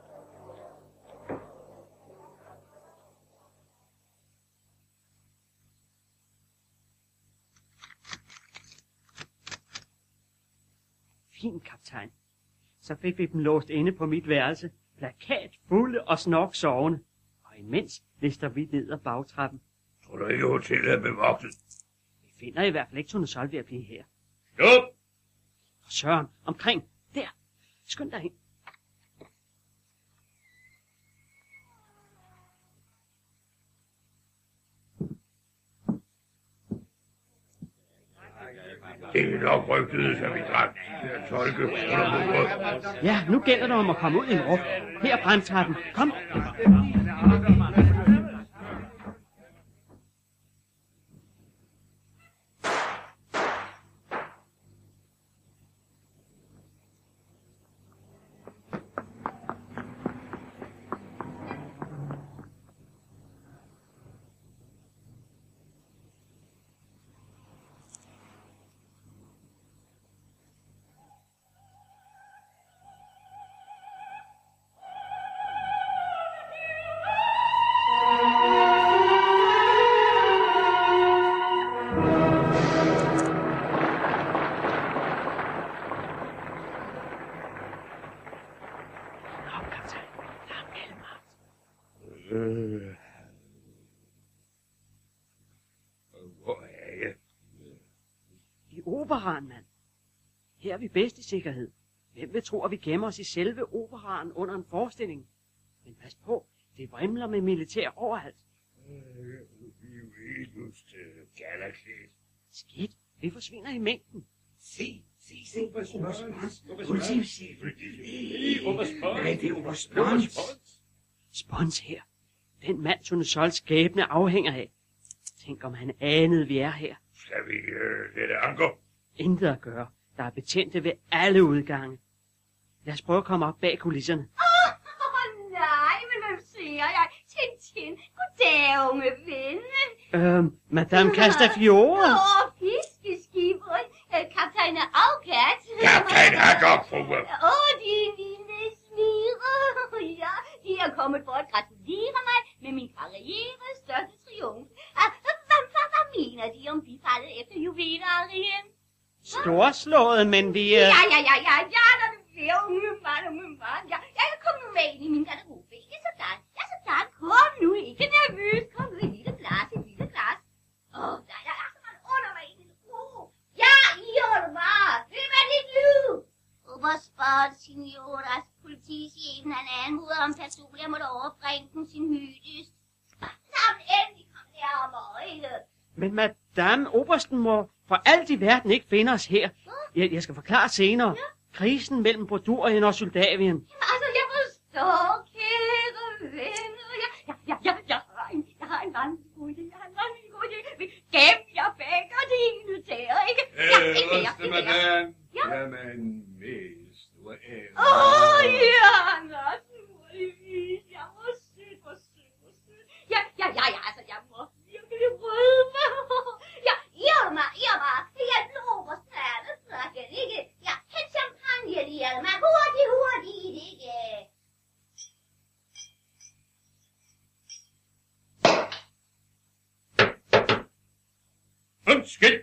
Fint, kaptajn. Så fik vi dem låst inde på mit værelse. Plakat fulde og snork sovende. Imens lister vi ned ad bagtrappen. Tror du ikke, hotellet er bevogtet? Vi finder i hvert fald ikke Tone Sol ved at blive her. Jo, For Søren, omkring. Der. Skynd dig hen. Det er nok rygtet, at vi at tolke under bordet. Ja, nu gælder det om at komme ud i en rup. Her er brandtrappen. Kom. Vi bedst i sikkerhed. Hvem vil tro, at vi gemmer os i selve operaen under en forestilling? Men pas på, det vrimler med militær overalt. Juventus Galaxy. Skidt, vi forsvinder i mængden. Se, se, se. Politichefen. Nej, det er Oberspons. Spons her. Den mand, Tone Sols skæbne afhænger af. Tænk, om han anede, vi er her. Skal vi øh, lette anker? Intet at gøre. Der er betjente ved alle udgange. Lad os prøve at komme op bag kulisserne. Åh, oh, nej, men hvad siger jeg? Tintin, goddag, unge ven. Øhm, Madame Castafiore. Åh, oh, fiskeskiberen, øh, kaptajn Afkat. Kaptajn Hakkerfrue. Åh, oh, de lille smire. Ja, de er kommet for at gratulere mig med min karrieres største triumf. Ah, Hvad, hvad, hvad mener de om bifaldet efter juvelerien? Storslået, men vi... Øh... Ja, ja, ja, ja, ja, der er det mand, unge mand. Ja, ja, kom nu med ind i min garderobe. Ikke sådan, ja, sådan. Kom nu, ikke nervøs. Kom nu, et lille glas, et lille glas. Åh, oh, der, der er så meget under mig i ro. Ja, I hører mig. Det er dit lyd. Obersport, signoras, politichefen, han anmoder om personligt at måtte overbringe den sin hyldest. Sammen endelig kom nærmere, ikke? Men madame, obersten må alt i verden ikke finde os her. Jeg, jeg skal forklare senere. Krisen mellem Bordurien og Soldavien. Altså, jeg forstår, kære venner. Ja, ja, ja, ja. jeg, har en, jeg god idé. Jeg har en anden god idé. Gem jer begge dine dærer, ikke? Æreste, madame. Ja. men mest du er ære. Åh, ja, naturligvis. Jeg var sød, var sød, var sød. Ja, ja, ja, ja, altså, jeg må virkelig rødme. Yorma, yorma. Jeg løber snart og snakker ikke. Jeg hælder champagne i mig. Hurtig, hurtig, ikke? Undskyld,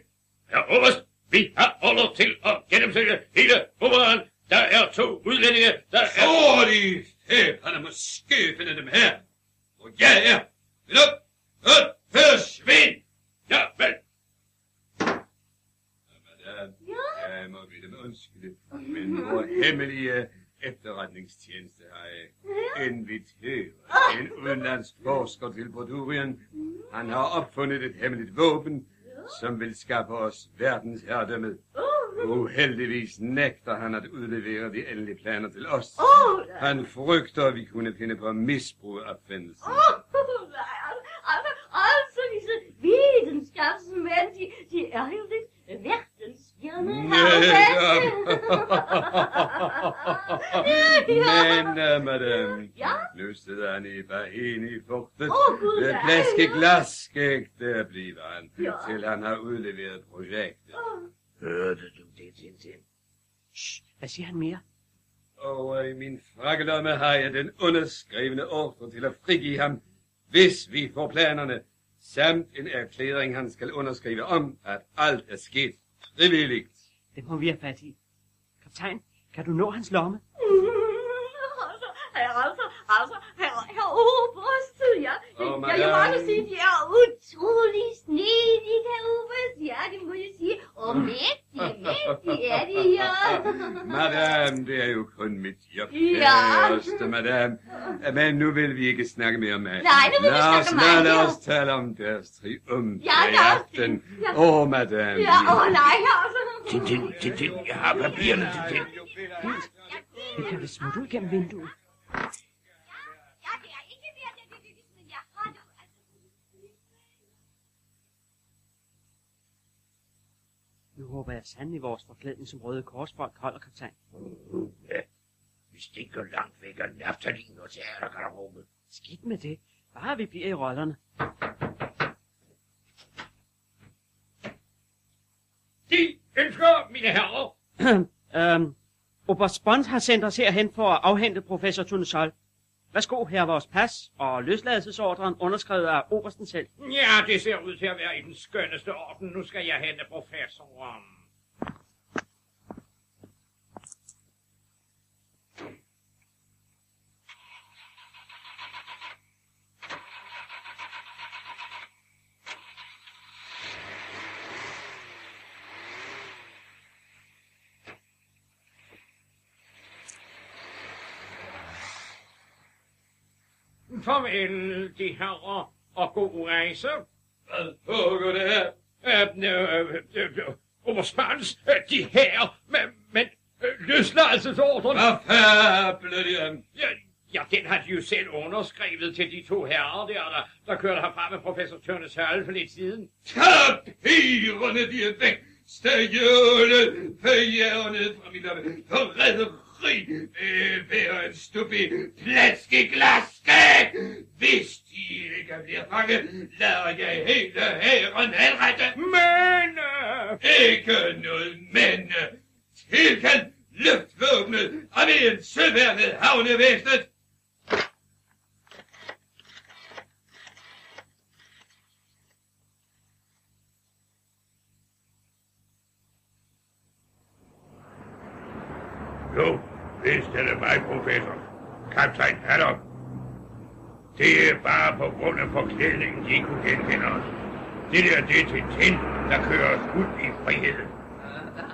herr Oberst. Vi har ordret til at gennemsøge hele operaen. Der er to udlændinge, der er... Sorry! Han har opfundet et hemmeligt våben, som vil skaffe os verdens herredømme. Uheldigvis nægter han at udlevere de endelige planer til os. Han frygter, at vi kunne finde på misbrug af opfindelsen. altså, altså, disse videnskabsmænd, de, de er jo lidt verdensfjerne [laughs] Men, uh, madame, Ja? nu sidder han i bahen i fugtet. Åh, Gud, Ved flaske glasskægte bliver han, Ja. til han har udleveret projektet. Hørte du det, Tintin? Shh, hvad siger han mere? Og i min frakkelomme har jeg den underskrivende ordre til at frigive ham, hvis vi får planerne, samt en erklæring, han skal underskrive om, at alt er sket frivilligt. Det må vi have fat i. Kaptajn, kan du nå hans lomme? altså, altså, altså, herre, herre Oberst, ja. Åh, ja, jeg sige, de er utrolig snedige, Oberst. Ja, det må jeg sige. Og [laughs] mægtige, mægtige er de, ja. [laughs] Madame, det er jo kun mit job. Ja. Madame. Men nu vil vi ikke snakke mere om mig. Nej, nu vil vi snakke om lad, mig, lad ja. os tale om deres triumf Ja, i aften. Ja. Åh, oh, madame. Ja, åh nej, altså. Tintin, Tintin, jeg har papirerne, Tintin. Vi kan vist smutte ud gennem vinduet. Ja, det er ikke mere, det er det, men jeg har det. Nu håber jeg sandelig, vores forklædning som røde korsfolk holder, kaptajn. Ja, vi stikker langt væk af naftalin og teatergarderobe. Skidt med det. Bare vi bliver i rollerne. De ønsker, mine herrer, [clears throat] øhm, Oberst Bond har sendt os herhen for at afhente professor Tunesol. Værsgo, her er vores pas og løsladelsesordren underskrevet af Obersten selv. Ja, det ser ud til at være i den skønneste orden. Nu skal jeg hente professoren. Farvel, de herrer, og god rejse. Hvad foregår det her? Øh, øh, øh, øh, Oberspans, de her, men, men løsladelsesordren. Hvad fabler de om? Ja, ja, den har de jo selv underskrevet til de to herrer der, der, der kørte herfra med professor Tørnes Hørl for lidt siden. Papirerne, de er væk. Stjålet pæjerne fra mit lomme. Forræderi øh, være en stupid plaskeglaskæg. Hvis de ikke bliver fanget, lader jeg hele hæren henrette. Men, øh, Ikke noget men. Øh, tilkald luftvåbnet, arméen, søværnet, havnevæsenet. Jo, vist er det mig, professor. Kaptajn Haddock. Det er bare på grund af forklædningen, de ikke kunne genkende os. Det der, det er Tintin, der kører os ud i friheden.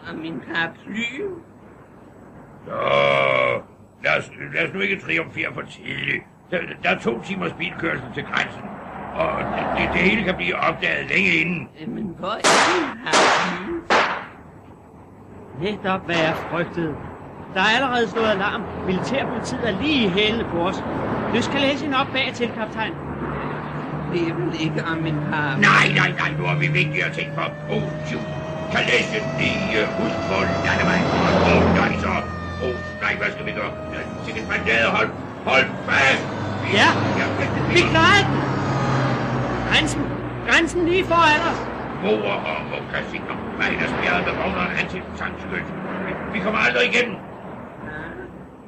Og min paraply? Så lad os, lad os nu ikke triumfere for tidligt. Der, der er to timers bilkørsel til grænsen. Og det, det, det hele kan blive opdaget længe inden. Men hvor er min paraply? Netop hvad jeg frygtede. Der er allerede slået alarm. Militærpolitiet er lige i hælene på os. Løs kalæsjen op bag til, kaptajn. Det er vel ikke om min paraply. Nej, nej, nej, nu har vi vigtigere ting for positivt. Kan læse lige ud på landevejen. Åh, oh, nej så. Åh, oh, nej, hvad skal vi gøre? Sikkert bandade, hold, hold fast. Ja, ja, vi klarer den. Grænsen, grænsen lige foran os. Mor og mokasiner. Vejens bjerget med vogner og antitankskødt. Vi, vi kommer aldrig igennem.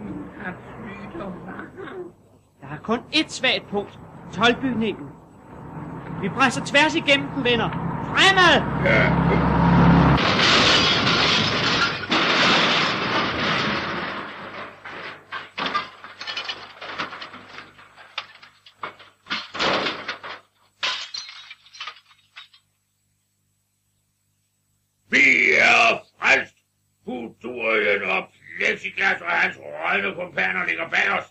Min paraply, der var. Der er kun ét svagt punkt. Tolvbygningen. Vi presser tværs igennem den, venner. Fremad! Ja. hans rådne kompaner ligger bag os.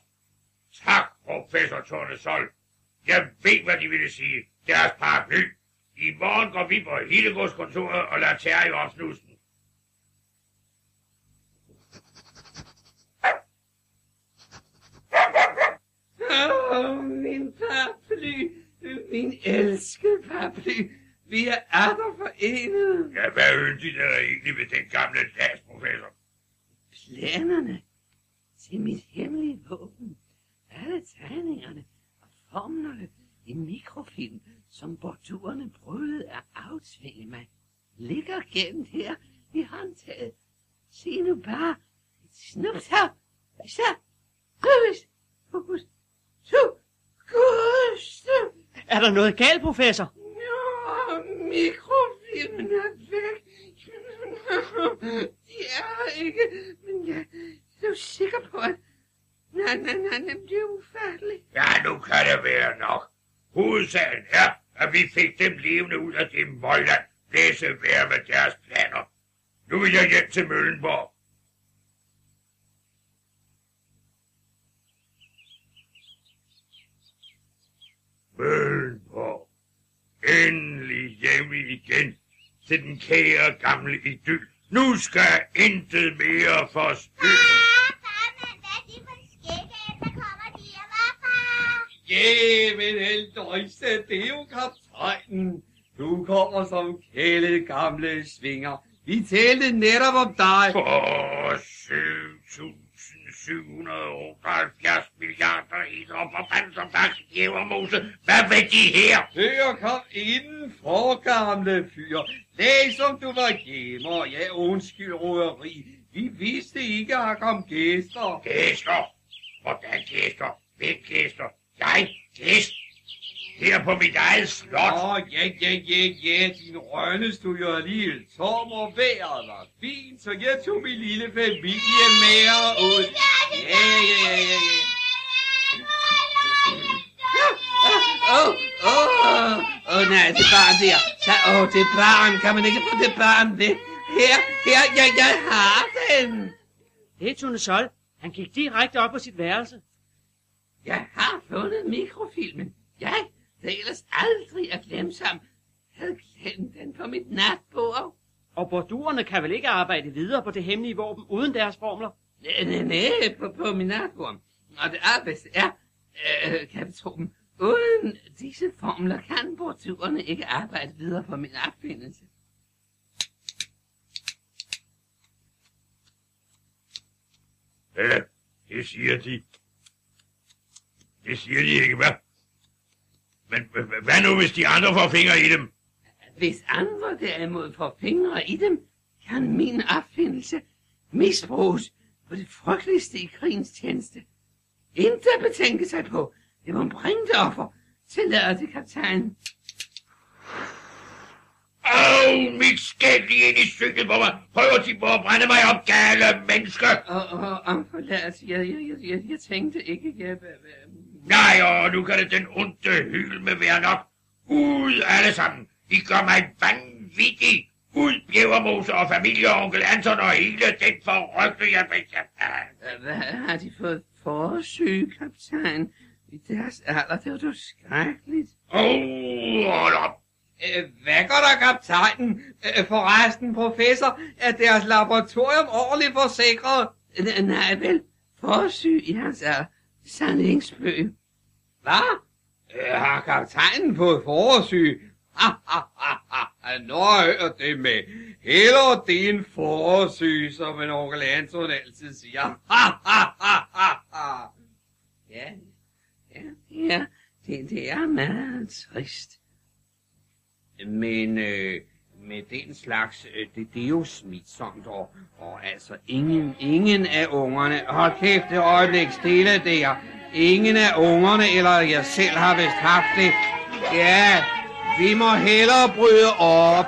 Tak, professor Tornesol. Jeg ved, hvad de ville sige. Deres paraply. I morgen går vi på Hildegårdskontoret og lader Terje opsnuse den. Åh, min paraply, min elskede paraply. Vi er atter forenet. Ja, hvad yndigt er der egentlig ved den gamle dags, professor? Planerne til mit hemmelige våben. Alle tegningerne og formlerne i mikrofilm, som bordurerne prøvede at aftvinge mig, ligger gemt her i håndtaget. Se nu bare. Snups her. Så. Gus. Gus. Så. Gus. Er der noget galt, professor? Ja, mikrofilmen er væk. De er ikke, men jeg er jo sikker på, at... Nej, nej, nej, nej, det er ufatteligt. Ja, nu kan det være nok. Hovedsagen er, at vi fik dem levende ud af det møgland. Læse være med deres planer. Nu vil jeg hjem til Møllenborg. Møllenborg. Endelig hjemme igen til den kære gamle idyl. Nu skal intet mere forstyrre. Jamen, Eldøjse, det er jo kaptajnen. Du kommer som kælet gamle svinger. Vi talte netop om dig. For 7.778 milliarder i og forbandet som dags jævermose. Hvad vil de her? Hør, kom indenfor, gamle fyr. Læg som du var hjemme, ja, undskyld råderi. Vi vidste ikke, at der kom gæster. Gæster? Hvordan gæster? Hvem gæster? Jeg? Gæst? Her på mit eget slot? Åh, ja, ja, ja, ja, din rønne stod jo alligevel tom, og vejret var fint, så jeg tog min lille familie med ud. Ja, ja, ja, ja, ja. Åh, åh, åh, nej, det barn der. Så, åh, det barn, kan man ikke få det barn væk? Her, her, jeg, jeg har den. Det er Tone Sol. Han gik direkte op på sit værelse. Jeg har fundet mikrofilmen. Jeg, der ellers aldrig er glemsom, havde glemt den på mit natbord. Og bordurerne kan vel ikke arbejde videre på det hemmelige våben uden deres formler? Nej, nej, nej, på, på min natbord. Og det allerbedste er, øh, kan vi tro dem, uden disse formler kan bordurerne ikke arbejde videre på min opfindelse. Ja, det siger de. Det siger de ikke, hvad? Men hvad nu, hvis de andre får fingre i dem? Hvis andre derimod får fingre i dem, kan min opfindelse misbruges på det frygteligste i krigens tjeneste. Intet at betænke sig på. Det må bringe det offer. Tillader det, kaptajn. Au, mit skæg lige ind i cyklen på mig. Prøver de på at brænde mig op, gale menneske. Og, og, og forladelse, jeg, jeg, jeg, jeg, jeg tænkte ikke, jeg... Nej, og nu kan det den onde hylme være nok. Ud alle sammen. I gør mig vanvittig. Ud, Bjævermose og familie og onkel Anton og hele den forrygte, jeg fik. Hvad har de fået forsyge, kaptajn? I deres alder, det var jo skrækkeligt. Åh, oh, hold op. Øh, hvad gør der, kaptajnen? Øh, forresten, professor, er deres laboratorium ordentligt forsikret? N- nej, vel, forsyge i hans alder. Sandingsbøg. Hvad? Øh, har kaptajnen fået forårsyg? Ha, ha, ha, ha. Nå, hør det med. Heller det en forårsyg, som en onkel Anton altid siger. Ha, ha, ha, ha, ha. Ja, ja, ja, det, det er meget trist. Men øh, med den slags, øh, det, det er jo smitsomt, og, og altså ingen, ingen af ungerne, hold kæft det øjeblik stille der, ingen af ungerne, eller jeg selv har vist haft det, ja, vi må hellere bryde op.